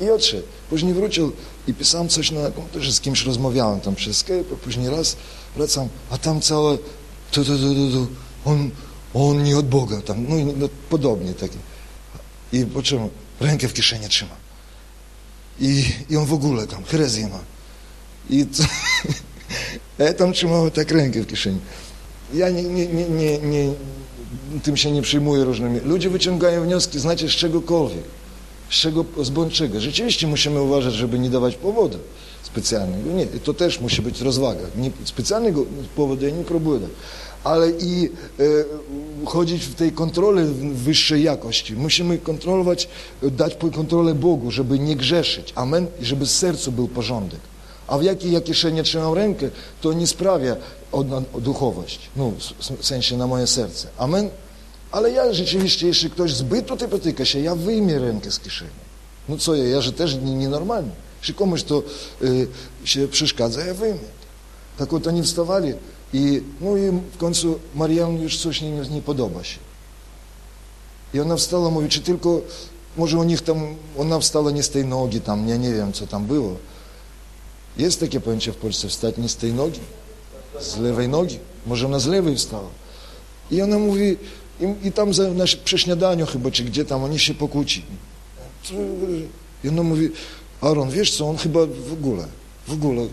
I odszedł. Później wrócił i pisałem coś na komputerze, z kimś rozmawiałem tam przez Skype, później raz wracam, a tam całe tu, tu, tu, tu, tu. On, on nie od Boga tam, no, no podobnie takie. I po czym rękę w kieszeni trzyma. I, i on w ogóle tam herezję ma. I co, ja tam trzymałem tak rękę w kieszeni. Ja nie, nie, nie, nie, nie, tym się nie przyjmuję różnymi. Ludzie wyciągają wnioski, znacie, z czegokolwiek. Z czego, z bądź. Rzeczywiście musimy uważać, żeby nie dawać powodu specjalnego. Nie, to też musi być rozwaga. Nie, specjalnego powodu ja nie próbuję dać. Ale i e, chodzić w tej kontroli wyższej jakości. Musimy kontrolować, dać kontrolę Bogu, żeby nie grzeszyć. Amen. I żeby w sercu był porządek. A w jakiej ja kieszeni trzymam rękę, to nie sprawia duchowość. No, w sensie na moje serce. Amen. Ale ja rzeczywiście, jeśli ktoś zbyt tutaj potyka się, ja wyjmę rękę z kieszeni. No co ja, ja że też nienormalny. Nie jeśli komuś to y, się przeszkadza, ja wyjmę. Tak oto oni wstawali i, no i w końcu Marian już coś nie, nie podoba się. I ona wstała, mówi, czy tylko, może u nich tam, ona wstała nie z tej nogi tam, ja nie wiem, co tam było. Jest takie pojęcie w Polsce, wstać nie z tej nogi, z lewej nogi. Może ona z lewej wstała. I ona mówi, i, i tam za, na, przy śniadaniu chyba, czy gdzie tam, oni się pokłócili. I ona mówi, Aaron, wiesz co, on chyba w ogóle, w ogóle,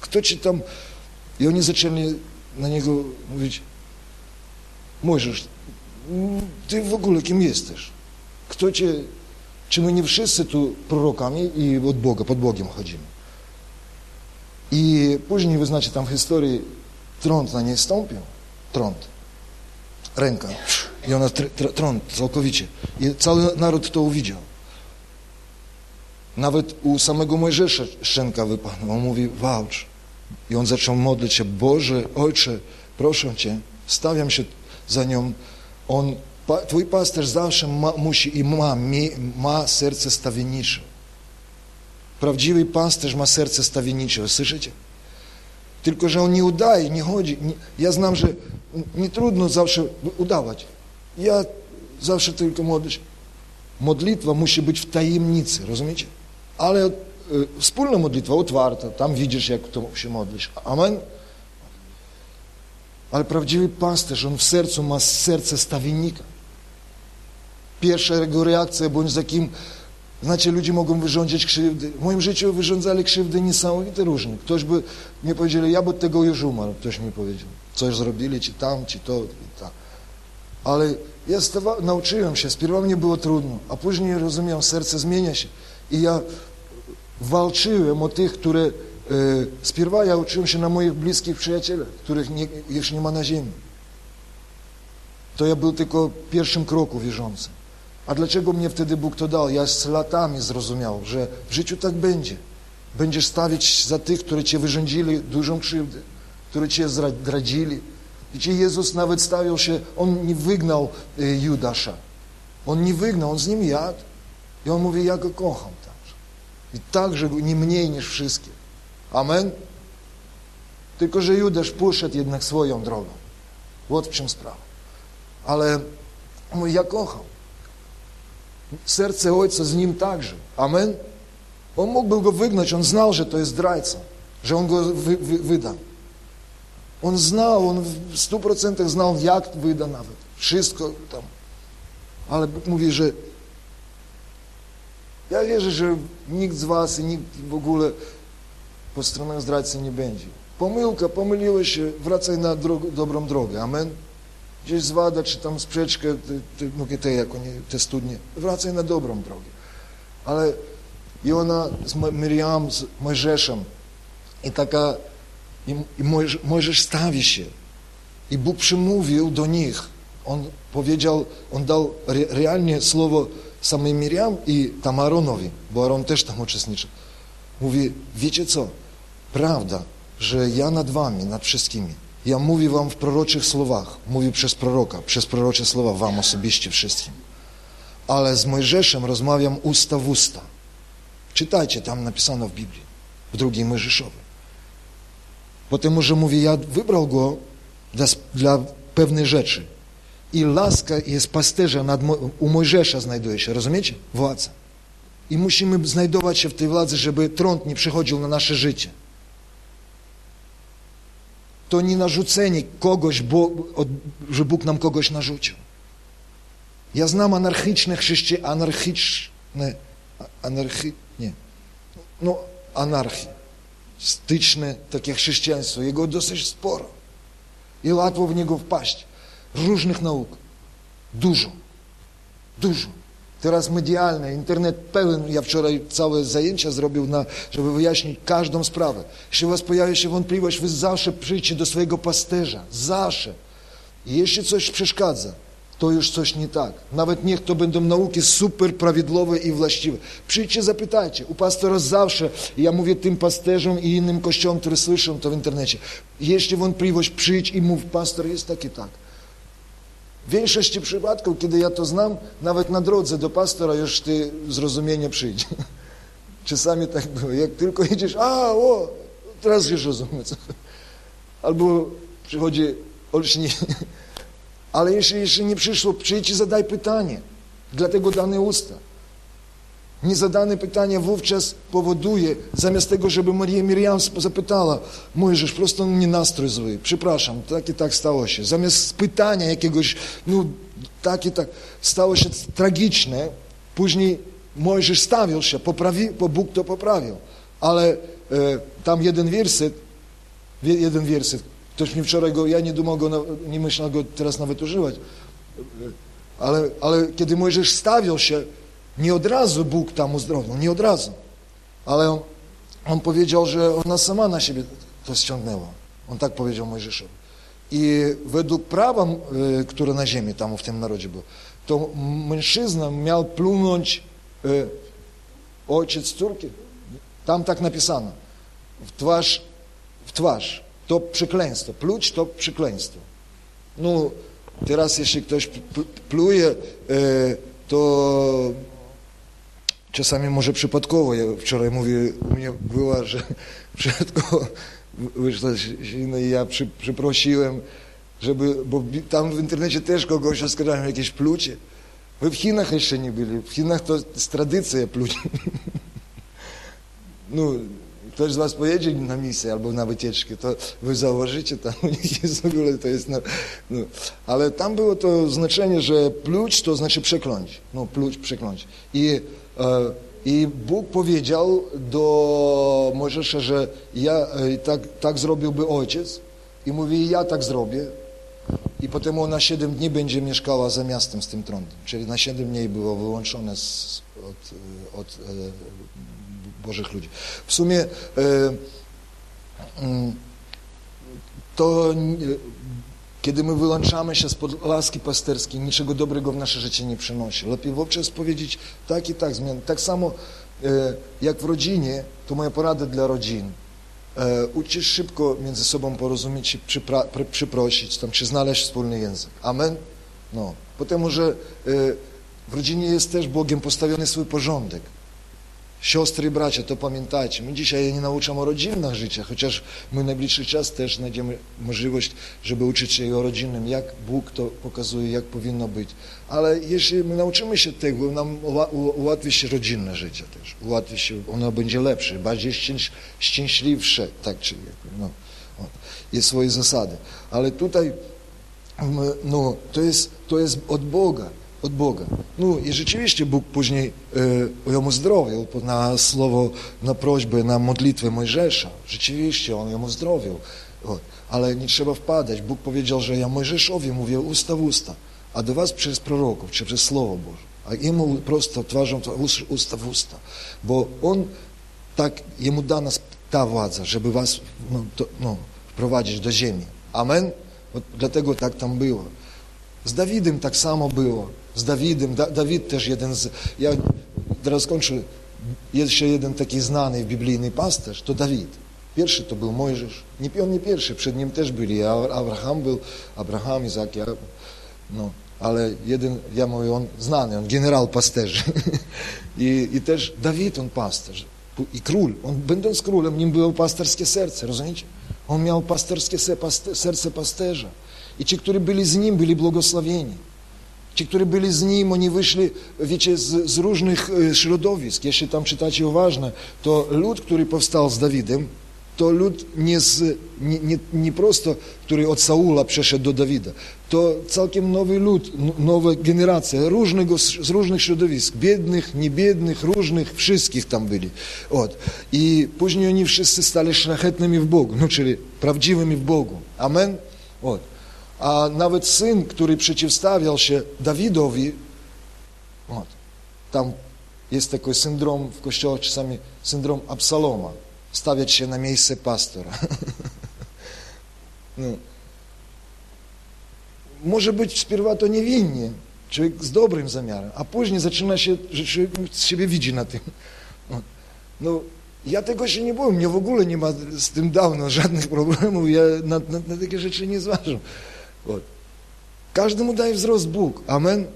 kto ci tam... I oni zaczęli na niego mówić, Mojżesz, ty w ogóle kim jesteś? Kto cię... Czy my nie wszyscy tu prorokami i od Boga, pod Bogiem chodzimy? I później, wy znacie, tam w historii trąd na niej stąpił. Trąd. Ręka. I ona tr, tr, trąd całkowicie. I cały naród to uwidział. Nawet u samego Mojżesza szczęka wypadła. On mówi, wałcz. I on zaczął modlić się, Boże, Ojcze, proszę Cię, stawiam się za nią. On, pa, Twój pasterz zawsze ma, musi i ma, mi, ma serce stawiennicze. Prawdziwy pasterz ma serce stawiennicze, słyszycie? Tylko, że on nie udaje, nie chodzi. Ja znam, że nie trudno zawsze udawać. Ja zawsze tylko modlę. Modlitwa musi być w tajemnicy, rozumiecie? ale y, wspólna modlitwa otwarta, tam widzisz, jak to się modlisz. Amen? Ale prawdziwy pasterz, on w sercu ma serce stawiennika. Pierwsza jego reakcja, bądź za kim, znacie, ludzie mogą wyrządzić krzywdy. W moim życiu wyrządzali krzywdy niesamowite różne. Ktoś by mi powiedział, ja by tego już umarł, ktoś mi powiedział. Coś zrobili, czy tam, czy to, i tak. Ale ja stawa, nauczyłem się, spierwa mnie było trudno, a później rozumiałem, serce zmienia się. I ja walczyłem o tych, które e, spierwa ja uczyłem się na moich bliskich przyjacielach, których nie, już nie ma na ziemi. To ja był tylko pierwszym kroku wierzącym. A dlaczego mnie wtedy Bóg to dał? Ja z latami zrozumiał, że w życiu tak będzie. Będziesz stawić za tych, które cię wyrządzili dużą krzywdę, które cię zdradzili. Wiecie, Jezus nawet stawiał się, On nie wygnał e, Judasza. On nie wygnał, On z nim jadł. I On mówi, ja go kocham. I także nie mniej niż wszystkie. Amen? Tylko, że Judasz poszedł jednak swoją drogą. Вот w czym sprawa. Ale mówi, ja kocham. Serce Ojca z nim także. Amen? On mógłby go wygnać, on znał, że to jest zdrajca, że on go wy, wy, wyda. On znał, on w stu procentach znał, jak wyda nawet. Wszystko tam. Ale Bóg mówi, że ja wierzę, że nikt z was i nikt w ogóle po stronach zdrajcy nie będzie. Pomyłka, pomyliłeś się, wracaj na drogę, dobrą drogę. Amen. Gdzieś zwada, czy tam sprzeczkę, te, te, no te, jak oni, te studnie. Wracaj na dobrą drogę. Ale i ona z Miriam, z Mojżeszem i taka, i, i Mojżesz stawi się. I Bóg przemówił do nich. On powiedział, on dał re, realnie słowo samej Miriam i tam Aaronowi, bo Aaron też tam uczestniczył. Mówi, wiecie co, prawda, że ja nad wami, nad wszystkimi, ja mówię wam w proroczych słowach, mówię przez proroka, przez prorocze słowa wam osobiście wszystkim. Ale z Mojżeszem rozmawiam usta w usta. Czytajcie, tam napisano w Biblii, w drugiej Mojżeszowej. Potem, że mówię, ja wybrał go dla, pewnej rzeczy. I laska jest pasterza u Mojżesza znajduje się, rozumiecie? Władza. I musimy znajdować się w tej władzy, żeby trąd nie przychodził na nasze życie. To nie narzucenie kogoś, bo, że Bóg nam kogoś narzucił. Ja znam anarchiczne chrześcijan, anarchiczne, anarchi, nie, no anarchii, styczne takie chrześcijaństwo, jego dosyć sporo i łatwo w niego wpaść. Różnych nauk, dużo, dużo. Teraz medialne, internet pełen. Ja wczoraj całe zajęcia zrobił, na, żeby wyjaśnić każdą sprawę. Jeśli u was pojawia się wątpliwość, wy zawsze przyjdźcie do swojego pasterza. Zawsze. I jeśli coś przeszkadza, to już coś nie tak. Nawet niech to będą nauki super prawidłowe i właściwe. Przyjdźcie, zapytajcie. U pastora zawsze, ja mówię tym pasterzom i innym kościołom, które słyszą to w internecie, jeśli wątpliwość, przyjdź i mów, pastor jest tak i tak. W większości przypadków, kiedy ja to znam, nawet na drodze do pastora już ty zrozumienie przyjdzie. Czasami tak było. Jak tylko idziesz, a, o, teraz już rozumiem. Co. Albo przychodzi olśni. Ale jeszcze nie przyszło, przyjdź i zadaj pytanie. Dlatego dane usta. Niezadane pytanie wówczas powoduje, zamiast tego, żeby Maria Miriam zapytała, Mojżesz, prosto nie nastrój zły, przepraszam, tak i tak stało się. Zamiast pytania jakiegoś, no tak i tak, stało się tragiczne, później Mojżesz stawił się, poprawi, bo Bóg to poprawił. Ale e, tam jeden werset, jeden werset, ktoś mi wczoraj go, ja nie dumał go, nie myślał go teraz nawet używać, ale, ale kiedy Mojżesz stawił się, nie od razu Bóg tam uzdrowił, nie od razu. Ale on, on powiedział, że ona sama na siebie to ściągnęła. On tak powiedział Mojżeszowi. I według prawa, e, które na ziemi tam w tym narodzie było, to mężczyzna miał plunąć e, ojciec córki. Tam tak napisano. W twarz, w twarz. To przekleństwo. Pluć to przekleństwo. No, teraz jeśli ktoś pluje, e, to czasami może przypadkowo. Ja wczoraj mówię, u mnie była, że przypadkowo wyszła no i ja przy, przyprosiłem, żeby, bo tam w internecie też kogoś oskarżałem jakieś plucie. Wy w Chinach jeszcze nie byli. W Chinach to jest tradycja pluć. No, ktoś z was pojedzie na misję albo na wycieczkę, to wy zauważycie, tam jest w ogóle, to jest, no, no, ale tam było to znaczenie, że pluć to znaczy przekląć, no pluć, przekląć. I I Bóg powiedział do Mojżesza, że ja, e, tak, tak zrobiłby ojciec i mówi, ja tak zrobię. I potem ona siedem dni będzie mieszkała za miastem z tym tronem. Czyli na siedem dni było wyłączone z, od, od e, Bożych ludzi. W sumie e, mm, to kiedy my wyłączamy się spod łaski pasterskiej, niczego dobrego w nasze życie nie przynosi. Lepiej wówczas powiedzieć tak i tak zmian. Tak samo e, jak w rodzinie, to moja porada dla rodzin. E, uczysz szybko między sobą porozumieć się, przyprosić, tam, czy znaleźć wspólny język. Amen? No. Potem, że e, w rodzinie jest też Bogiem postawiony swój porządek. Siostry i bracia, to pamiętajcie. My dzisiaj nie nauczamy o rodzinnych życiach, chociaż my najbliższy czas też znajdziemy możliwość, żeby uczyć się o rodzinnym, jak Bóg to pokazuje, jak powinno być. Ale jeśli my nauczymy się tego, nam ułatwi się rodzinne życie też. Ułatwi się, ono będzie lepsze, bardziej szczęśliwsze, tak czy no, jest swoje zasady. Ale tutaj, no, to jest, to jest od Boga. Od Boga. No i rzeczywiście Bóg później e, ją na słowo, na prośbę, na modlitwę Mojżesza. Rzeczywiście On ją uzdrowił. Ale nie trzeba wpadać. Bóg powiedział, że ja Mojżeszowi mówię usta w usta, a do was przez proroków, przez Słowo Boże. A jemu prosto twarzą usta w usta. Bo On tak, Jemu dana ta władza, żeby was no, no, wprowadzić do ziemi. Amen? dlatego tak tam było. Z Dawidem tak samo było. Z Dawidem, da, Dawid też jeden z... Ja teraz kończę. Jeszcze jeden taki znany biblijny pasterz, to Dawid. Pierwszy to był Mojżesz. Nie, on nie pierwszy, przed nim też byli. Abraham był, Abraham, Izak, ja, no. Ale jeden, ja mówię, on znany, on generał pasterzy. I, I też Dawid, on pasterz. I król. On, będąc królem, nim było pasterskie serce, rozumiecie? On miał pasterskie serce pasterza. I ci, którzy byli z nim, byli błogosławieni. Ci, którzy byli z nim, oni wyszli, wiecie, z, z różnych środowisk. Jeśli tam czytacie uważnie, to lud, który powstał z Dawidem, to lud nie, z, nie, nie, nie prosto, który od Saula przeszedł do Dawida. To całkiem nowy lud, nowa generacja, różnego, z różnych środowisk, biednych, niebiednych, różnych, wszystkich tam byli. Od. I później oni wszyscy stali szlachetnymi w Bogu, no czyli prawdziwymi w Bogu. Amen? Od. A nawet syn, który przeciwstawiał się Dawidowi, od. tam jest taki syndrom w kościołach czasami, syndrom Absaloma stawiać się na miejsce pastora. No. Może być spierwa to niewinnie, człowiek z dobrym zamiarem, a później zaczyna się, że człowiek siebie widzi na tym. No ja tego się nie boję, mnie w ogóle nie ma z tym dawno żadnych problemów, ja na, na, na takie rzeczy nie zważam. Każdemu daje wzrost Bóg, amen.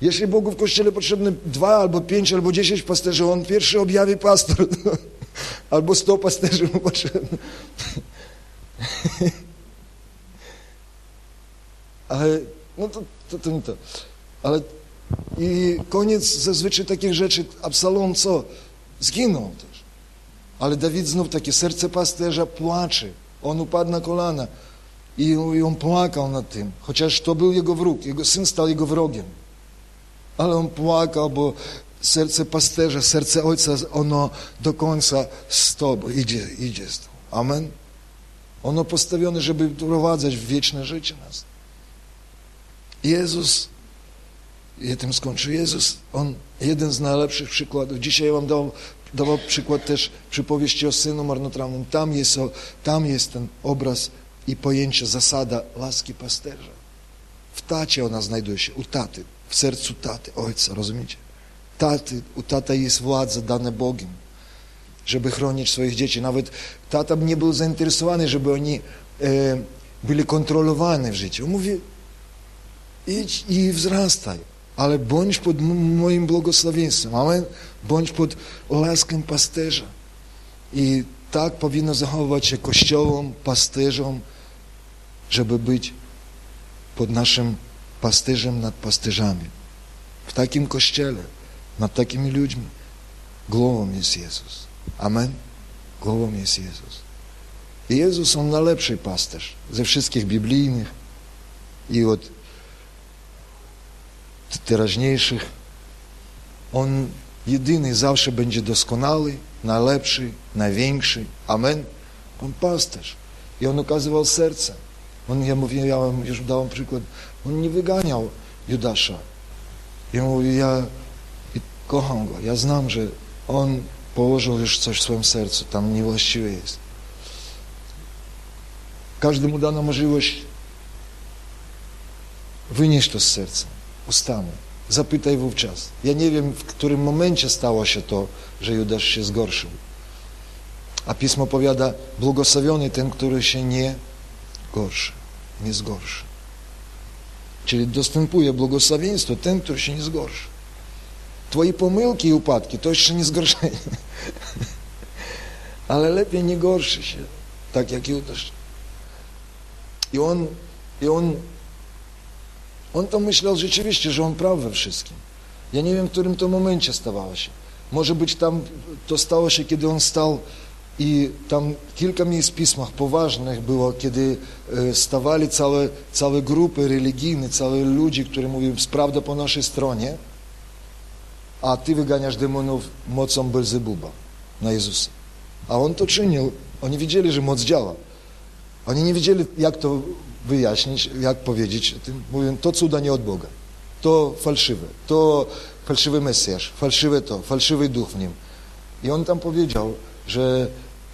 Jeśli Bogu w Kościele potrzebne dwa, albo pięć, albo dziesięć pasterzy, On pierwszy objawi pastor. Albo sto pasterzy mu potrzebne. Ale, no to, to, to nie to. Ale i koniec zazwyczaj takich rzeczy, Absalom co? Zginął też. Ale Dawid znów takie serce pasterza płacze. On upadł na kolana i, on płakał nad tym. Chociaż to był jego wróg, jego syn stał jego wrogiem. Ale on płakał, bo serce pasterza, serce Ojca, ono do końca z Tobą idzie, idzie z Tobą. Amen. Ono postawione, żeby prowadzać w wieczne życie nas. Jezus, ja tym skończę, Jezus, On jeden z najlepszych przykładów. Dzisiaj Wam dał, dawał przykład też przypowieści o Synu Marnotrawnym. Tam jest, tam jest ten obraz i pojęcie, zasada łaski pasterza. W tacie ona znajduje się, u taty, w sercu taty, ojca, rozumiecie? Taty, u tata jest władza dana Bogiem, żeby chronić swoich dzieci. Nawet tata nie był zainteresowany, żeby oni e, byli kontrolowani w życiu. On mówi, idź i wzrastaj, ale bądź pod moim błogosławieństwem. Bądź pod laską pasterza. I tak powinno zachowywać się kościołom, pasterzom, żeby być pod naszym pasterzem nad pasterzami. W takim kościele nad takimi ludźmi. Głową jest Jezus. Amen? Głową jest Jezus. I Jezus, On najlepszy pasterz ze wszystkich biblijnych i od teraźniejszych. On jedyny zawsze będzie doskonały, najlepszy, największy. Amen? On pasterz. I On okazywał serce. On, ja mówię, ja wam już dałem przykład, On nie wyganiał Judasza. Ja mówię, ja kocham go. Ja znam, że on położył już coś w swoim sercu, tam niewłaściwe jest. Każdemu dano możliwość wynieść to z serca, ustami. Zapytaj wówczas. Ja nie wiem, w którym momencie stało się to, że Judasz się zgorszył. A Pismo powiada, błogosławiony ten, który się nie gorszy, nie zgorszy. Czyli dostępuje błogosławieństwo ten, który się nie zgorszy. Twoje pomyłki i upadki to jeszcze nie zgorszenie. Ale lepiej nie gorszy się, tak jak Judasz. I on, i on, on to myślał rzeczywiście, że on praw we wszystkim. Ja nie wiem, w którym to momencie stawało się. Może być tam, to stało się, kiedy on stał i tam kilka miejsc w pismach poważnych było, kiedy e, stawali całe, całe grupy religijne, całe ludzi, którzy mówią, prawda po naszej stronie, a ty wyganiasz demonów mocą Belzebuba na Jezusa. A on to czynił. Oni wiedzieli, że moc działa. Oni nie wiedzieli, jak to wyjaśnić, jak powiedzieć. Mówią, to cuda nie od Boga. To fałszywe. To fałszywy Mesjasz. Fałszywe to. Fałszywy duch w nim. I on tam powiedział, że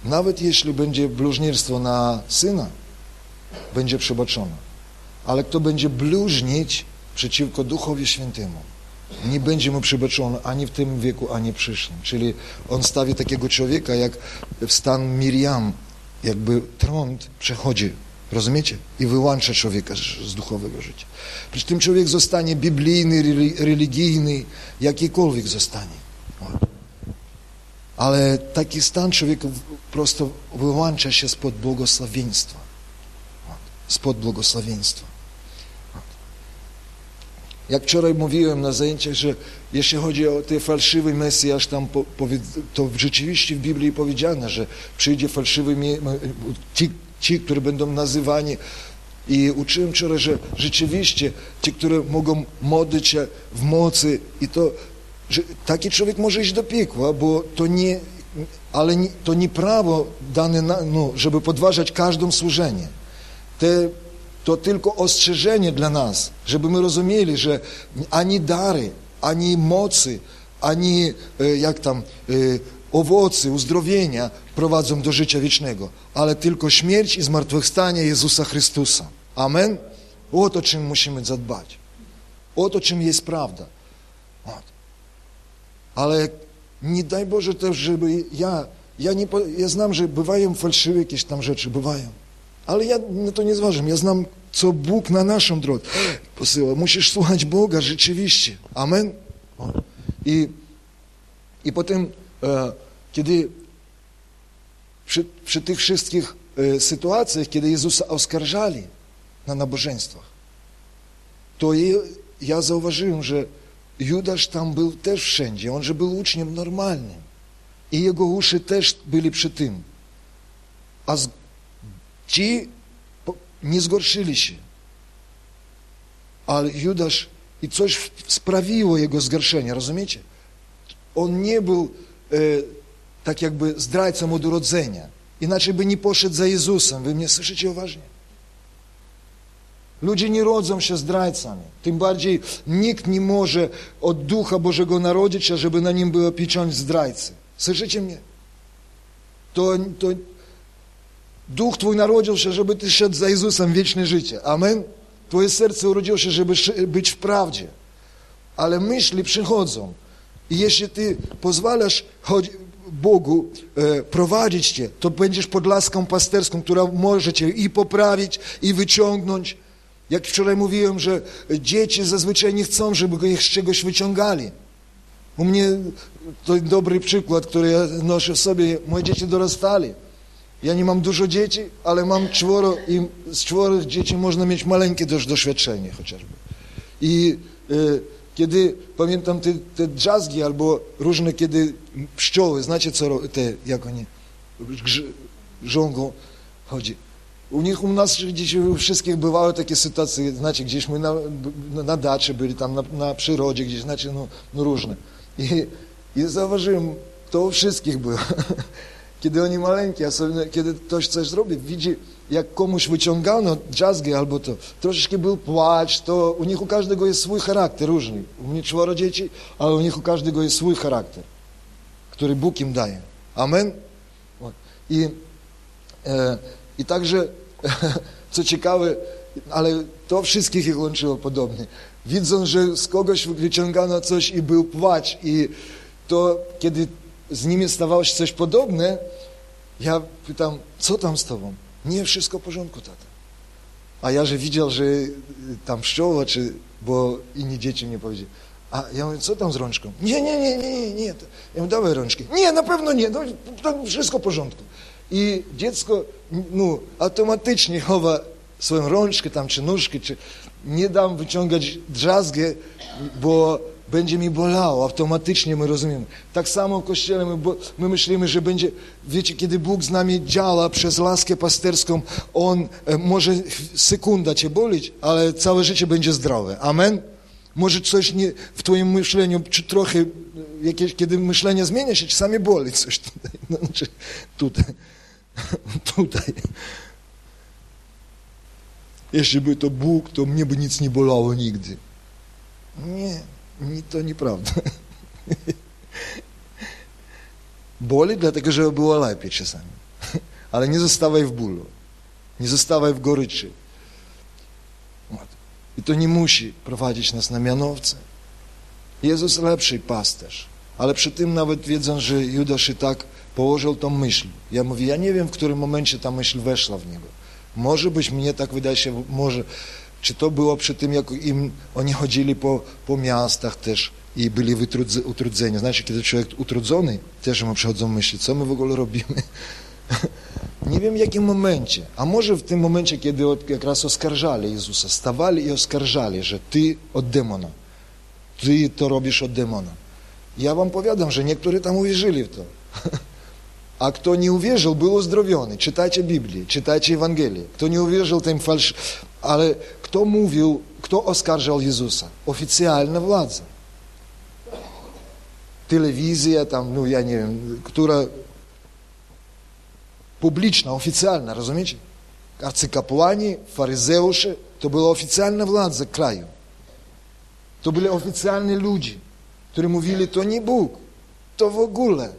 nawet jeśli będzie bluźnierstwo na syna, będzie przebaczone. Ale kto będzie bluźnić przeciwko Duchowi Świętemu, nie będzie mu przebaczone ani w tym wieku, ani przyszłym. Czyli on stawi takiego człowieka, jak w stan Miriam, jakby trąd przechodzi, rozumiecie? I wyłącza człowieka z duchowego życia. Przecież tym człowiek zostanie biblijny, religijny, jakikolwiek zostanie. Ale taki stan człowieka prosto wyłącza się spod błogosławieństwa. Spod błogosławieństwa. Jak wczoraj mówiłem na zajęciach, że jeśli chodzi o te fałszywy Mesjasz, tam to rzeczywiście w Biblii powiedziane, że przyjdzie fałszywy ci, ci, którzy będą nazywani i uczyłem wczoraj, że rzeczywiście ci, którzy mogą modlić się w mocy i to, że taki człowiek może iść do piekła, bo to nie, ale nie, to nie prawo dane, na, no, żeby podważać każdą służenie. Te to tylko ostrzeżenie dla nas, żeby my rozumieli, że ani dary, ani mocy, ani e, jak tam e, owoce, uzdrowienia prowadzą do życia wiecznego, ale tylko śmierć i zmartwychwstanie Jezusa Chrystusa. Amen? O to, czym musimy zadbać. O to, czym jest prawda. Ale nie daj Boże też, żeby ja, ja, nie, ja znam, że bywają fałszywe jakieś tam rzeczy, bywają. Ale ja na to nie zważam. Ja znam, co Bóg na naszą drogę posyła. Musisz słuchać Boga rzeczywiście. Amen? I, i potem, e, kiedy przy, przy tych wszystkich e, sytuacjach, kiedy Jezusa oskarżali na nabożeństwach, to je, ja zauważyłem, że Judasz tam był też wszędzie. On, że był uczniem normalnym. I jego uszy też byli przy tym. A z Ci nie zgorszyli się. Ale Judasz i coś sprawiło jego zgorszenie, rozumiecie? On nie był e, tak jakby zdrajcą od urodzenia. Inaczej by nie poszedł za Jezusem. Wy mnie słyszycie uważnie? Ludzie nie rodzą się zdrajcami. Tym bardziej nikt nie może od Ducha Bożego narodzić się, żeby na nim było pieczęć zdrajcy. Słyszycie mnie? To, to Duch Twój narodził się, żeby Ty szedł za Jezusem wieczne życie. Amen? Twoje serce urodziło się, żeby być w prawdzie. Ale myśli przychodzą. I jeśli Ty pozwalasz Bogu e, prowadzić Cię, to będziesz pod laską pasterską, która może Cię i poprawić, i wyciągnąć. Jak wczoraj mówiłem, że dzieci zazwyczaj nie chcą, żeby ich z czegoś wyciągali. U mnie to dobry przykład, który ja noszę w sobie. Moje dzieci dorastali. Ja nie mam dużo dzieci, ale mam czworo i z czworech dzieci można mieć maleńkie też doświadczenie chociażby. I e, kiedy pamiętam te, te drzazgi albo różne, kiedy pszczoły, znacie co, te, jak oni żongą chodzi. U nich, u nas gdzieś u wszystkich bywały takie sytuacje, znacie, gdzieś my na, na daczy byli, tam na, na przyrodzie, gdzieś, znacie, no, no różne. I, I zauważyłem, to u wszystkich było. Kiedy oni maleńkie, особенно kiedy ktoś coś zrobi, widzi, jak komuś wyciągano drzazgę albo to, troszeczkę był płacz, to u nich u każdego jest swój charakter różny. U mnie czworo dzieci, ale u nich u każdego jest swój charakter, który Bóg im daje. Amen? I, e, i także, co ciekawe, ale to wszystkich ich łączyło podobnie. Widząc, że z kogoś wyciągano coś i był płacz i to, kiedy z nimi stawało się coś podobne, ja pytam, co tam z tobą? Nie, wszystko w porządku, tata. A ja, że widział, że tam pszczoła, czy, bo inni dzieci mnie powiedzieli, a ja mówię, co tam z rączką? Nie, nie, nie, nie, nie. Ja mówię, dawaj rączki. Nie, na pewno nie, no, wszystko w porządku. I dziecko, no, automatycznie chowa swoją rączkę tam, czy nóżkę, czy nie dam wyciągać drzazgę, bo będzie mi bolało, automatycznie my rozumiemy. Tak samo w Kościele my, my myślimy, że będzie, wiecie, kiedy Bóg z nami działa przez laskę pasterską, On e, może sekunda cię bolić, ale całe życie będzie zdrowe. Amen? Może coś nie, w twoim myśleniu, czy trochę, e, jakieś, kiedy myślenie zmienia się, czasami boli coś tutaj. No, znaczy, tutaj. tutaj. Jeśli by to Bóg, to mnie by nic nie bolało nigdy. Nie, to nieprawda. Boli dlatego, żeby było lepiej czasami. Ale nie zostawaj w bólu. Nie zostawaj w goryczy. I to nie musi prowadzić nas na mianowce. Jezus lepszy pasterz. Ale przy tym nawet wiedząc, że Judasz i tak położył tą myśl. Ja mówię, ja nie wiem, w którym momencie ta myśl weszła w niego. Może być, mnie tak wydaje się, może, czy to było przy tym, jak im oni chodzili po, po miastach też i byli utrudzeni. Znaczy, kiedy człowiek utrudzony, też mu przychodzą myśli, co my w ogóle robimy. Nie wiem w jakim momencie, a może w tym momencie, kiedy jak raz oskarżali Jezusa, stawali i oskarżali, że Ty od demona, Ty to robisz od demona. Ja wam powiadam, że niektórzy tam uwierzyli w to. A kto nie uwierzył, był uzdrowiony. Czytajcie Biblię, czytajcie Ewangelię. Kto nie uwierzył, tym falsz... Ale kto mówił, kto oskarżał Jezusa? Oficjalna władza. Telewizja tam, no ja nie wiem, która публічно, офіційно, розумієте? Арцикаплані, фаризеуші, то була офіційна влада краю. То були офіційні люди, які мовили, то не Бог, то в ogóle.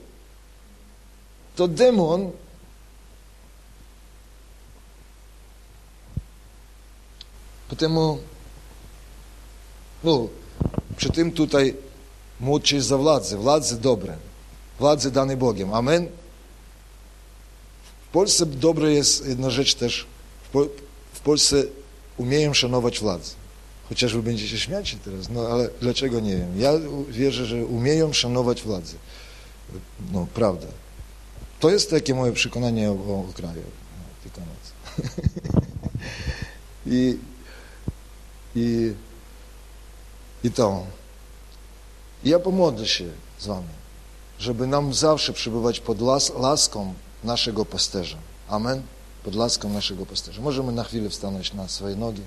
To demon Потому, ну, przy tym tutaj młodszy jest za władzy. Władzy dobre. Władzy dane Bogiem. Amen. Polsce dobre jest jedna rzecz też. W Polsce umieją szanować władzę. Chociaż wy będziecie śmiać się teraz, no ale dlaczego nie wiem. Ja wierzę, że umieją szanować władzę. No, prawda. To jest takie moje przekonanie o, o kraju. No, I, i, I to. Ja pomodlę się z wami, żeby nam zawsze przebywać pod las, laską naszego pasterza. Amen? Pod laską naszego pasterza. Możemy na chwilę wstanąć na swoje nogi.